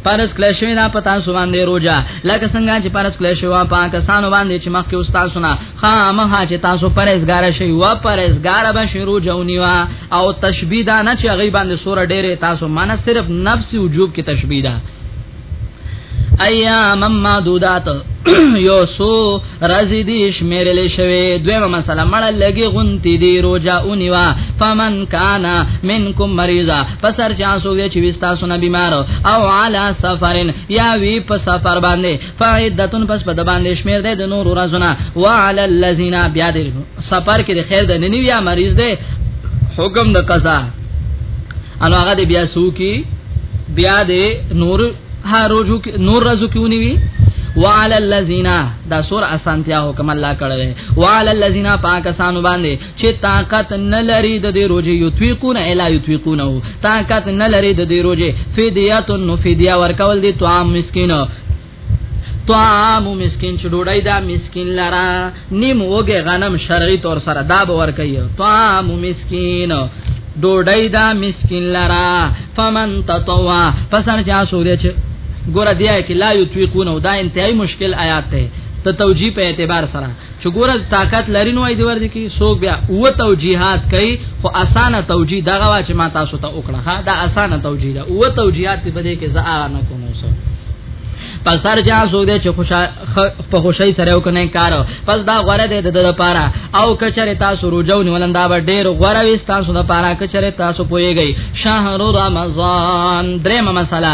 Speaker 2: پرس کله شوی دا پتا سو باندې روجا لکه څنګه چې پرس کله شوی وا پاکستان باندې چې مخکې استاد سنا خامخا چې تاسو پرېزګار شي وا پرېزګار به شروع جونیوا او تشبیه دا نه چې غي باندې سور ډېره تاسو معنی صرف نفس وجوب کې تشبیه ده ایام معدودات یو سو رازی دی شمیرل شوی دویمه مسله مړه لګي غونتی دی روجا اونیوا فمن کانا منکم مریضا پسر چا سوګه چې وستا سونه بیمار او علی سفرن یا وی په سفر باندې فعدتن پس په باندې شمیر دی د نور ورځونه وعلى الذین بیا دی سفر کې د خیر د ننویا مریض دی حکم د قضا انو هغه دی بیا سو کی بیا دی نور ها روزو کی نور رزو کیونی وی وعلى الذين دا سور اسانتیا حکم الله کړی وعلى الذين پاکستان باندې چې طاقت نه لري د دې روزي یتویقون الا یتویقونه طاقت نه لري د دې روزي فدیه تن فدیه ورکول دي توام مسکینو طعام مسکین چې ډوډۍ دا مسکین لرا نیم وګه غنم شرعي تور سره دا به ور کوي طعام مسکین ډوډۍ دا مسکین لرا فمن تطوا پسر چا سو دې چې ګور دی کې لا یو توی کو نو دا انتهایی مشکل آیات ته ته توجیه په اعتبار سره چې ګوره طاقت لري نو دې ور دي کی سوق بیا او توجیهات کوي خو اسانه توجیه دغه وا چې ما تاسو ته وکړه ها دا اسانه توجیه ده او توجیهات په دې کې زه نه کوم څه پس سر جا سو دې چې خوشا په خوشي سره وکنه کار پس دا غره دې د لپاره او کچره تاسو روجو نیولن دا به ډېر غره وي تاسو د لپاره کچره تاسو پويږئ شهر رمضان درېمه مسله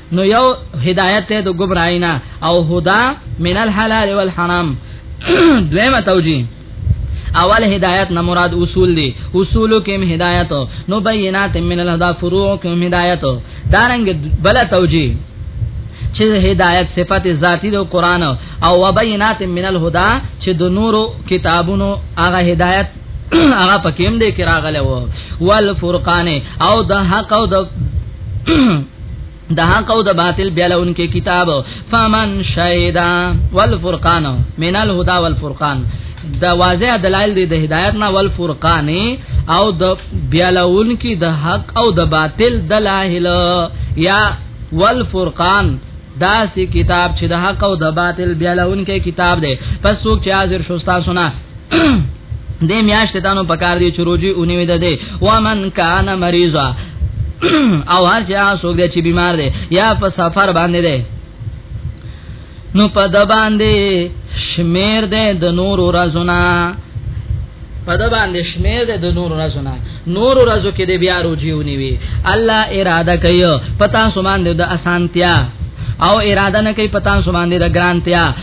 Speaker 2: نو یو هدایت ته د گمراهینا او هدا من الحلال والحرام دویمه توجیه اول هدایت نه مراد اصول دي اصول کوم هدایت نو بینات من الهدى فروع کوم هدایت دارنګ بل توجیه چې هدایت صفت ذاتی د قران او وبینات من الهدى چې د نورو کتابونو هغه هدایت هغه پکې هم دې کې راغله وو والفرقان او د حق او د د حق او د باطل بیلون کې کتاب فمن شهدا والفرقان من الهدى والفرقان د واضح دلایل دی د هدایت نه ول فرقان او د بیالون کی د حق او د باطل دلایل یا ول فرقان دا سی کتاب چې د حق او د باطل بیالون کې کتاب دی پس څوک چې حاضر شوستا سنا دې میاشت ته نو پکار دی چې روزي اونې وې ده ومن کان مریضا او هر چا څوک دی چې بیمار دی یا په سفر باندې دی نو په د باندې شمیر دی د نور ورځونه په د باندې شمیر دی د نور ورځونه نور ورځو کې دی بیا روزي اونې وي الله اراده کوي پتا سومان دی د اسانتیا او اراده نه کوي پتا سو باندې د ګرانتیا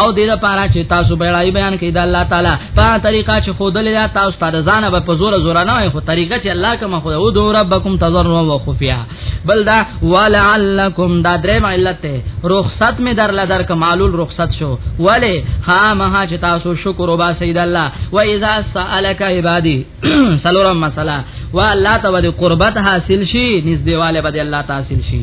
Speaker 2: او دې لپاره چې تاسو به راي بیان کړئ د الله تعالی په طریقه چې خودلې دا تاسو ته ځان به په زور زور نه وي خو طریقه چې الله کوم خو او دو ربکم تضرعوا وخفیا بل دا ولعلکم دا درې علت رخصت می در لدر کمالول رخصت شو ولی ها مها چې تاسو شکر وبا سید الله و اذا سالک عبادی سلورم مساله و الله ته د قربت حاصل شي نږدېواله به الله تحصیل شي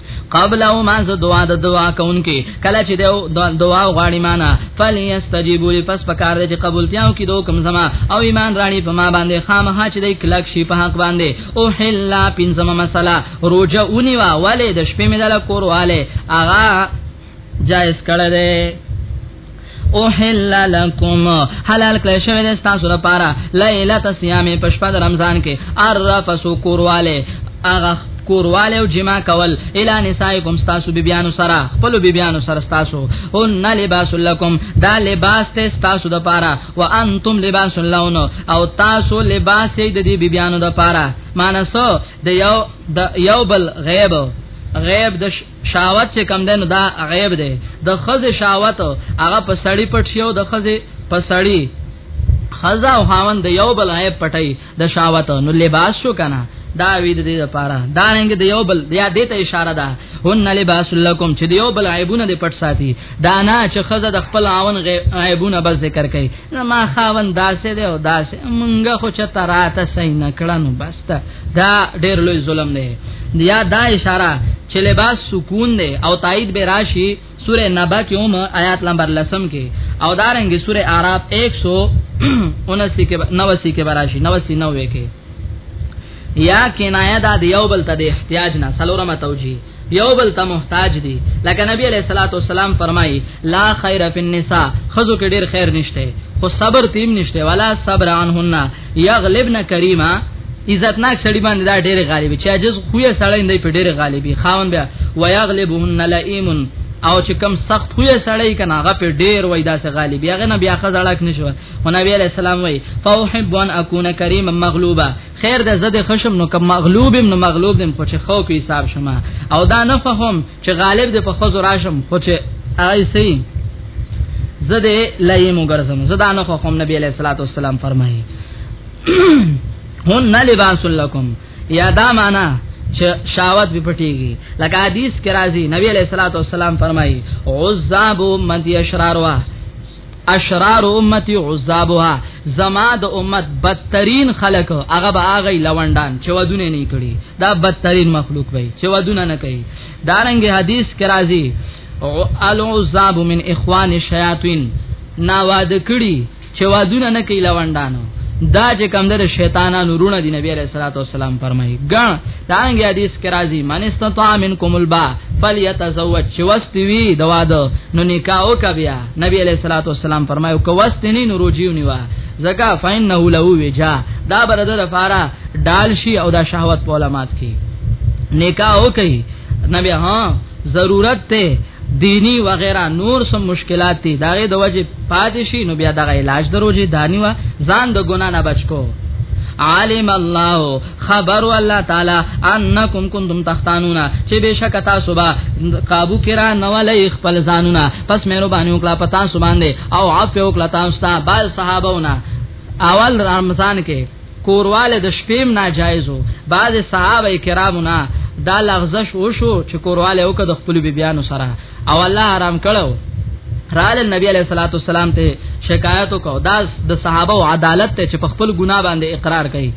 Speaker 2: قبل او ما ز دعا د دعا کونکي کله چې د دعا غواړي معنا فليستجيبوا لي پس پکار دي چې قبولتیاو کې دوه کم زما او ایمان راړي په ما باندې خامها چې د کلک شي په حق باندې او حلا پنځمه مسله روزه اونیوا ولې د شپې مې دل کورواله اغا جائز کړه دے او حل لکم حلال کړی شوی دی تاسو لپاره لیلۃ الصیام په شپه د رمضان کې عرفس کورواله اغه کورواله او جما کول الی نسائکم تاسو بیبیانو سره خپل بیبیانو سره تاسو او ن لباس لکم دا لباس ته تاسو د پاره و انتم لباس لون او تاسو لباس د دې بیبیانو د پاره مانسو د یو د یو بل غیب غیب د شاوت چې کم ده نو دا غیب ده د خزه شاوت هغه په سړی پټ شو د خزه په سړی خزا او خاون د یو بل عیب پټي د شاوت نو لباس شو کنه دا وی د دې لپاره دا رنګ د یو بل یا د ته اشاره ده هن لباس لکم چې د یو بل عیبونه د پټ ساتي دا نه چې خزه د خپل عاون عیبونه بل ذکر کوي زما خاوند داسې دی او داسې مونږه خو چې تراته صحیح نکړنو بس ته دا ډېر لوی ظلم دی یا دا اشاره چې لباس سکون دی او تایید به راشي سوره نبا کې هم آیات نمبر لسم کې او دارنګي سوره اعراف 179 کې 90 کې براشي 90 90 کې یا کنایه دا دیو بل ته د احتیاج نه سلورمه توجیه یو بل ته محتاج دي لکه نبی علیہ الصلوۃ والسلام فرمایي لا خیر فی النساء خذو کې ډیر خیر نشته خو صبر تیم نشته ولا صبر عنهن یغلبن کریمه عزتناک سړی باندې دا ډېر غالبي چې عجز خوې سړی نه په ډېر غالبي خاون بیا ويغلبهن لئیم او چې کم سخت خوې سړی کنه هغه په ډېر وای داسې غالبي هغه نه بیا خزړک نشو او نبی عليه السلام وای فوحب وان اكون کریم مغلوبا خیر د زده خشم نو کم مغلوب نو مغلوب دم خو چې خو په حساب شمه او دا نه فهم چې غالب دې په خزو راشم خو چې آی سي زده لایم وګرځم زدا نه خو هم نبی علیہ الصلوۃ والسلام فرمایي هن لباس لکم یا دا معنا چې شاوت به پټيږي لکه حدیث کې راځي نبی علیہ الصلوۃ والسلام فرمایي عذاب امتی اشرار وا اشرار امتی عذابها زما د امت بدترین خلق هغه به هغه لوندان چې ودونه نه کړي دا بدترین مخلوق وي چې ودونه نه کوي دارنګ حدیث کې راځي العذاب من اخوان الشیاطین نا واد کړي چې ودونه نه کوي لوندانو دا چې کم در شیطانانو رونه دی نبی علیہ الصلوۃ والسلام فرمایي ګان دانګ حدیث کې راځي من استطاع منکم البا فلیتزوج چې واستوي دوا دو نو نکاح وکبیا نبی علیہ الصلوۃ والسلام فرمایو کو واستنی نو روجیو نیوا زکا فینه له وجا دا بر د لپاره ډال شي او دا شهوت په علامات کې نکاح وکي نبی ها ضرورت ته دینی وغیرہ نور سم مشکلات دي داغه د وجه پاتې شي نو بیا دغه علاج دروځي دانی وا ځان د ګنا نه بچکو عالم الله خبر الله تعالی انکم کنتم تختانون چې بشک تاسو به قابو کرا نو لای خپل ځانونه پس مهرباني وکړه پتا سو باندې او عفو وکړه تاسو ته بل صحابهونه اول رمضان کې کورواله د شپیم ناجایزو بعض صحابه کرامو نه دا لغزش وشو چې کورواله وکړه د خپل بیبيانو سره او الله حرام کړو رال نبی علیہ الصلوۃ والسلام ته شکایت وکاو دا د صحابه او عدالت ته چې په خپل ګناه باندې اقرار کړي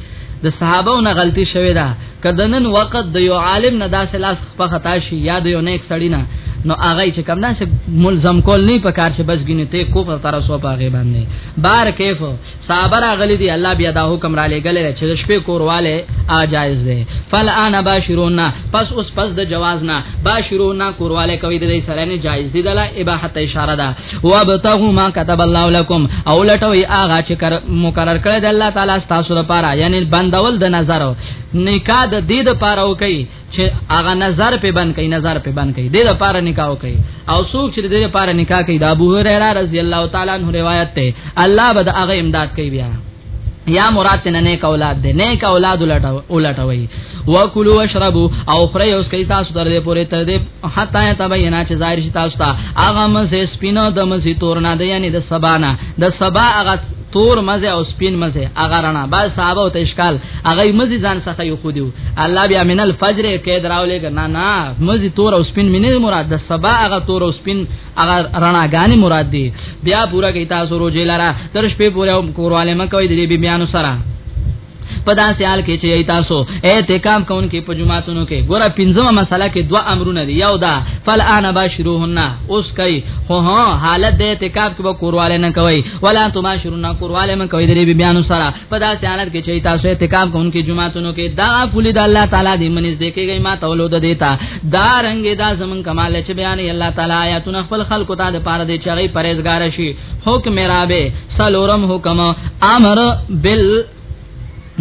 Speaker 2: د صحابه نه غلطي شوې ده کدنن وخت د یو عالم نه داسې لاس په خطا شي یا د یو نیک سړی نه نو هغه چې کم داسې ملزم کول نه په کار چې بس ګینه ته کوفر تر سو په هغه باندې بار کیف صابر غلی دی الله بیا دا حکم را لګل چې د شپې کورواله اجازه ده فل انا باشرونا پس اوس پس د جواز نه باشرونا کورواله کوي د سره نه جایز دی دلا اباحت اشاره ده وابتغوا ما كتب الله لكم او لټوي هغه چې مقرر کړی د الله تعالی تاسو لپاره یعنی بندول د نظر نکاح د دې د پاره وکي چې هغه نظر په بند کوي نظر په بند کوي د دې لپاره نکاح وکي او څوک چې د دې لپاره نکاح کوي د ابو هريره رضی الله تعالی عنہ روایت ته الله به د هغه امداد کوي بیا یا مراد نه نیک اولاد دی نیک اولاد ولټوي وکلو واشربو او خره اوس کوي تاسو تر دې پورې تر دې حتا تبینا چې ظاهر شي تاسو ته هغه مزه سپینو د مزه تور نه دی یعنی د سبانا د سبا هغه تور مزه او سپین مزه هغه رڼا با صحابه ته اشکال هغه مزه ځان څخه یو خو دیو الله بیا من الفجر کې دراولې نه نه مزه تور او سپین مینه مراد د سبا هغه تور او سپین هغه رڼاګانې مراد دي بیا پورا کوي تاسو روزه لاره تر شپې پورې او کورواله مکوې د دې بیانو سره په داسې حال کې چې تاسو اعتکاف کوونکې په جمعاتونو کې ګوره پنځمه مسله کې دوه امرونه دي یو دا فل ان باشروهن اوس کوي خو ها حالت د اعتکاف کې به کورواله نه کوي ولا تماشرون کورواله من کوي د بیانو سره په داسې حالت کې چې تاسو اعتکاف کوونکې جمعاتونو کې دا پولی د الله تعالی دی منځ دی کېږي ما تولود دیتا دا رنگ دا زمون کمال چې بیان الله تعالی آیاتونه خپل خلکو ته د پاره دی چې غي پرهیزګار شي حکم رابه سلورم حکم امر بال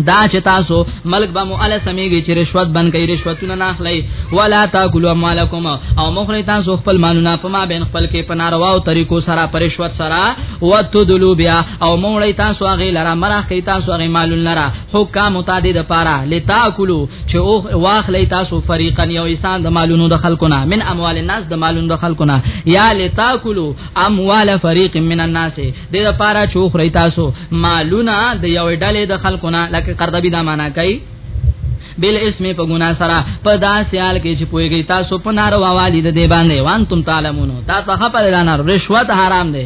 Speaker 2: دا چې تاسو ملک به مو ال سميږي چې رشوت بن کوي رشوتونه نه اخلي ولا تاكلوا اموالكم او مخري تاسو خپل مالونه په ما بین خپل کې پنارواو طریقو سره پر رشوت سره وتدلو بیا او موړی تاسو هغه لرا مراخ کی تاسو هغه مالون لرا حکام متعدد پارا لتاکلو چې او واخلی تاسو فریقا یو انسان د مالونو د خلقنا من اموال الناس د مالونو د خلقنا یا لتاکلو اموال فریق من الناس د لپاره چې خوري تاسو مالونه د یو ډلې د خلقنا لکه قرطبی دا معنا کوي بل اسم په ګنا سره په داسې حال کې چې پويږي تاسو په ناروا والي د دی باندې وان تم تعلمون تاسو خپل لانه رشوت حرام دی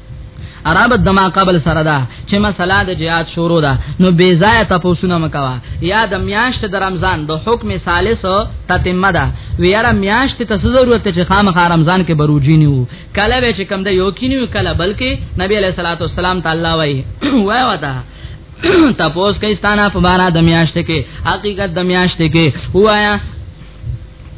Speaker 2: عربت دما قبل سره ده چې مسله د جهاد شروع ده نو بی ځای تاسو نه مکوا یا د میاشت د رمضان د حکم ثالث تتمه ده ویرا میاشت ته ضرورت چې خامخ رمضان کې بروجی نیو کله به چې کم ده یو کینیو کله بلکې نبی علیہ الصلوۃ والسلام تعالی وای وای وتا تپوس کئ ستانه په بارا د میاشت کې حقیقت د میاشت کې وایا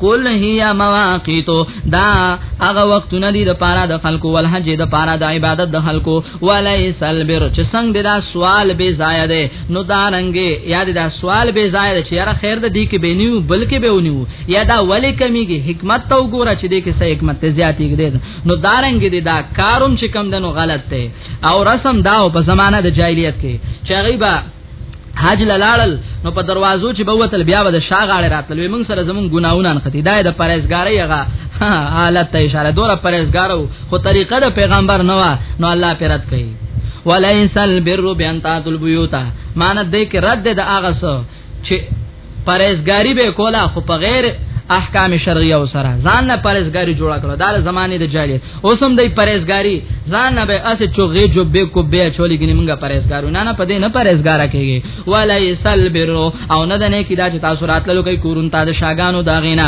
Speaker 2: قل هي مواقیت دا هغه وختونه دي د پاره د خلکو ول حج د پاره د عبادت د خلکو وليس البر چې څنګه دا سوال به ضایع ده نو دا رنګي یا دا سوال به ضایع ده چې یاره خیر د دې کې بنیو بلکې به ونیو یا دا ولې کمیږي حکمت تو ګوره چې دې کې څه حکمت زیاتې کړي نو دا رنګي دي دا کاروم چې کم دنو غلط ده او رسم دا په زمانہ د جاهلیت کې چې غیبه حج لاړل نو په دروازو چې بوتل بیا به د شاغاړه راتل موږ سره زمون ګناونه نه ختی دا د پرهیزګاری هغه حالت ته اشاره دوره پرهیزګارو خو طریقه د پیغمبر نه و نو الله پرد کوي ولئن سل بر بیان تاتل بیوتا مان دې کې رد د اغه سو چې پرهیزګاری به کولا خو په غیر احکام شرعیه او سره ځان نه پرهیزګاری جوړ کړو دا زمانه د جاهل اوسم دی پرهیزګاری ځان نه به اسه چوغې جو به کو به چولې ګنې مونږه پرهیزګارو نه نه پدې نه پرهیزګارا کېږي ولای سلبرو او نه دنه کې دا چې تاسو راتللو کوي کورون تا د شاګانو دا غینا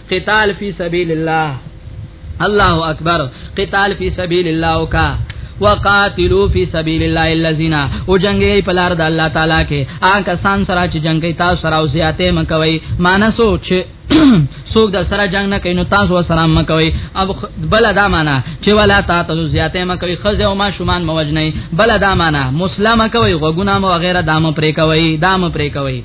Speaker 2: قتال فی سبیل الله الله اکبر قتال فی سبیل الله وکا وقاتلوا فی سبیل الله الذین او جنگي په لار د الله تعالی کې آ کسان سره چې جنگي تاسو سره او زیاته مکوي مانسو چې څوک د سره جنگ نه کینو تاسو سره مکوي اب بل دا معنا چې ولا تاسو زیاته مکوي خزه او ما شومان موج نه بل دا معنا مسلمه کوي غوګونه مو غیره دامو پرې کوي دامو پرې کوي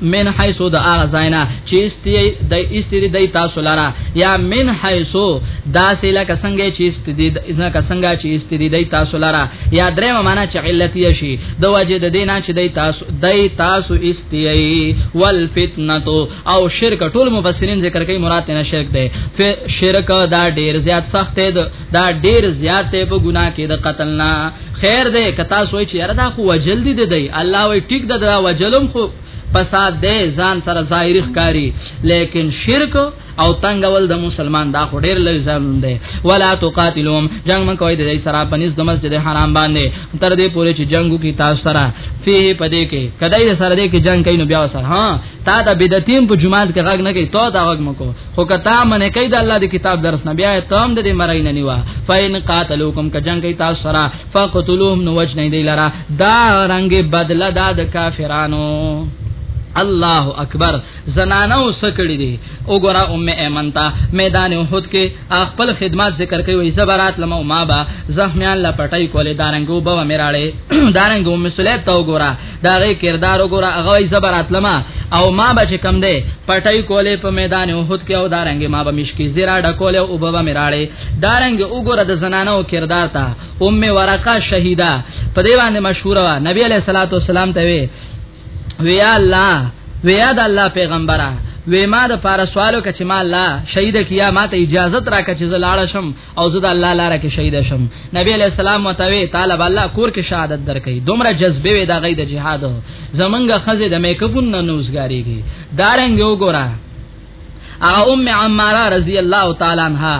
Speaker 2: من حيث د هغه زینا چې استی د استری د تاسو لاره یا من حيث دا سیلا کسنګ چې استی د اذن کسنګ چې استری د تاسو لاره یا درې معنا چې علت یې شي د وجه د دینا چې د تاسو د تاسو استی والفتنه او شرک ټول مفسرین ذکر کوي مراد نه شرک دی شرک دا ډیر زیات سخت دی دا ډیر زیات په ګناه کې د قتل نه خیر دی کتا سوې چې یاره دا خو وجل دی دی الله وی ټیک ده دا وجلم خو فساد دی ځان سره ظاهر ښکاری لیکن شرک او تنگ ول د مسلمان دا خو ډیر لوی ځان دی ولا تقاتلهم جنگ من کوي د دې سره پنځ د مسجد حرام باندې تر دې پورې چې جنگو کې تاسو سره فيه پدې کې کدی سره دې کې جنگ کین بیا سره ها تا د بدعتیم په جماعت کې غږ نه کوي تو دا غږ مکو خو کتا من کید الله دی کتاب درس نه بیا تام د دې مرای نه نیوا فین قاتلوکم ک جنگ کی تاسو سره فقتلوهم نو وجنه دی لرا دا رنگ بدله دا د کافرانو الله اکبر زنانو سکړی دی وګوره ام ایمن تا میدان احد کې خپل خدمات ذکر کوي وای زبرات لمو ما با زخمیان لپټای کولې دارنګو بو میراړې دارنګو مسلیت تا وګوره دا غي کردار وګوره هغه یې زبر اتلما او ما بچ کم دی پټای کولې په میدان احد کې او دارنګ ما به مشکی زیرا ډکول او بابا میراړې دارنګ وګوره د زنانو کردار ته ام ورقه شهیدا په دی باندې مشهور وا نبی علیہ الصلوۃ والسلام ته وی ویا الله ویا د الله پیغمبره وې ما د پارا سوالو کچ ما الله شهید کیا ما ته اجازه ترا کچ زلاړ شم او زه د الله لپاره کې شهید شم نبی علی السلام متوي طالب الله کور کې شهادت درکې دومره جذبه وي دا غي د جهاد زمنګ خزه د میکفون نه نوزګاریږي دارنګ وګوره هغه ام عماره رضی الله تعالی عنها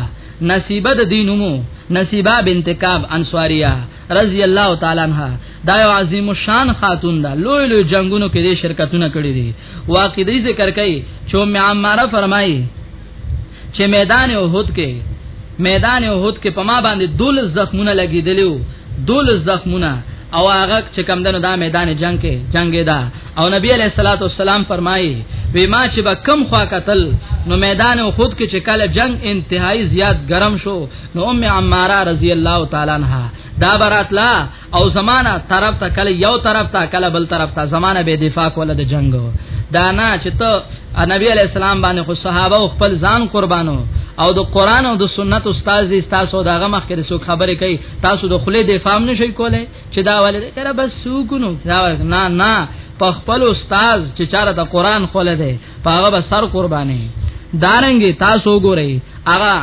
Speaker 2: نصیبه د دینمو نصیبه بنت کعب انصاریه رضی الله تعالی عنها دا یو عظیم شان خاتون ده لوی لوی جنگونو کې شرکتونه کړې دي واقعي ذکر کوي چې ام عماره فرمایي چې میدان احد کې میدان احد کې په ما باندې دول زخمونه لګیدلیو دول زخمونه او هغه چې کم دنو دا میدان جنگ کې جنگ دا او نبی علیہ الصلوۃ والسلام فرمایي وی ما چې به کم خوا قتل نو میدان خود کې چې کله جنگ انتهایی زیات گرم شو نو ام عماره رضی الله تعالی عنها دا براتلا او زمانہ طرف ته کله یو طرف ته کله بل طرف ته زمانہ به دفاع کوله د جنگ دا نه چې ته نبی علی السلام باندې خو صحابه او خپل ځان قربانو او د قران او د سنت استاد دي تاسو داغه مخ کې څوک خبرې کوي تاسو د خله دفاع نه شي کولای چې دا ولې کړه بس سوګونو دا نه نه په خپل استاد چې چاره د قران خوله ده په هغه به سر قرباني دارنګي تاسو ګورئ هغه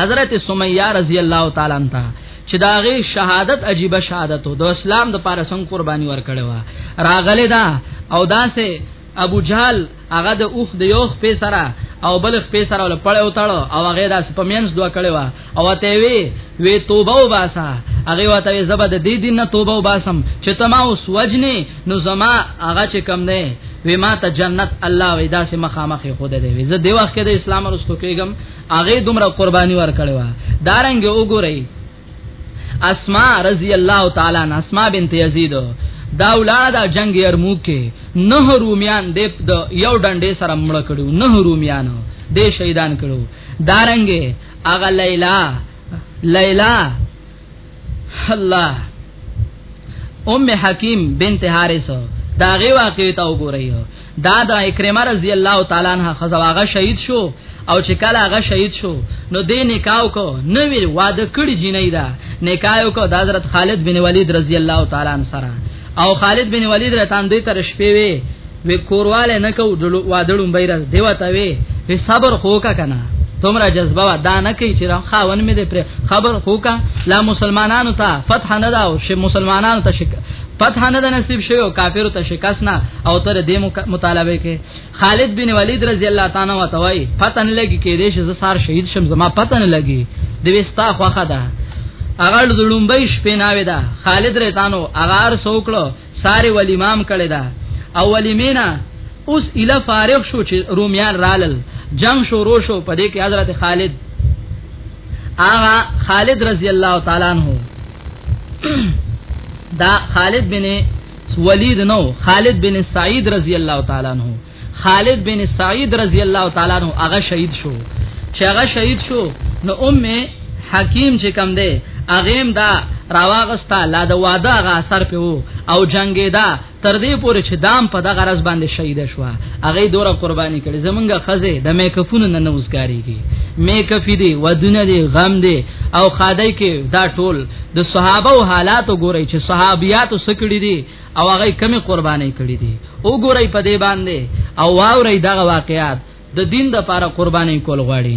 Speaker 2: حضرت سمیہ رضی اللہ تعالی عنہ چې داغه شهادت عجیب شهادت و د اسلام د پاره څنګه قرباني ورکړې و راغله دا او دا سه ابو جهل هغه د اوخ د یوخ په سره او بل په سره ول پړ او تړ او هغه داس په مینس دوه کړي وا او ته وی وی توبه و باسا هغه وته زبد دې دین نه توبه و باسم چې تما اوس وجنه نو زما هغه چې کم نه وی ما ته جنت الله وی داسې مخامخ خود دې وی زه دی وخت کې د اسلام رسول کېږم هغه دومره قرباني ورکړې و دارنګ وګورئ اسماء رضی الله تعالی عنها اسماء بنت یزید دا ولاړه دا جنگ یرموک کې نه رومیان د یو ډنډې سره مړ کړو نه رومیان د شهیدان کړو دارنګ اغه لیلا لیلا الله ام حکیم بنت حارث دا غي واقعي تا وګورئ دا د اکرمه رضی الله تعالی عنہ خزواغه شهید شو او چې کله هغه شهید شو نو دې نکاح کو نو وی واده کړی جنې دا نکاح کو د حضرت خالد بن ولید رضی الله تعالی عنہ سره او خالد بن ولید رتان دې تر شپې وی وی کورواله نه کو دلو وادړم بیرز دیو ته وی وی صبر خوکا کنه تمرا جذبه وا دا نه کوي چې خاون مې دې پر خبر خوکا لا مسلمانانو ته فتح نه داو شه مسلمانانو ته شک فتح نه د نصیب شوی او کافر ته شکست نه او تر دې مطالبه کې خالد بن ولید رضی الله تعالی عنہ توای پتن لګی کې دې چې زسار شهید شم زما پتن لګی د وستا خوخه ده اغه د لومبۍ شپې ناوې ده خالد ریتانو اغار سوکلو ساره ولی امام کړي ده او ولی مینا اوس اله فارغ شو چې رومیان رالل جنگ شروع شو په دې کې حضرت خالد اغه خالد رضی الله تعالی عنہ دا خالد بن ولید نو خالد بن سعید رضی الله تعالی عنہ خالد بن سعید رضی الله تعالی عنہ هغه شهید شو چې هغه شهید شو نو ام حکیم چې کم دی اغیم دا راواغستا لا د واده غا سر په او جنگی دا تر دې پورې چې دام په دغه راز باندې شهید شو هغه دوره قرباني کړي زمونږه خزه د میکفونو نه نوزګاریږي میکف دي ودونه دي غم دي او خادای کې دا ټول د صحابه او حالات وګوري چې صحابيات سکړي دي او هغه کمی قرباني کړي دي وګوري په دې باندې او واوري دغه واقعات د دین د لپاره قرباني کول غواړي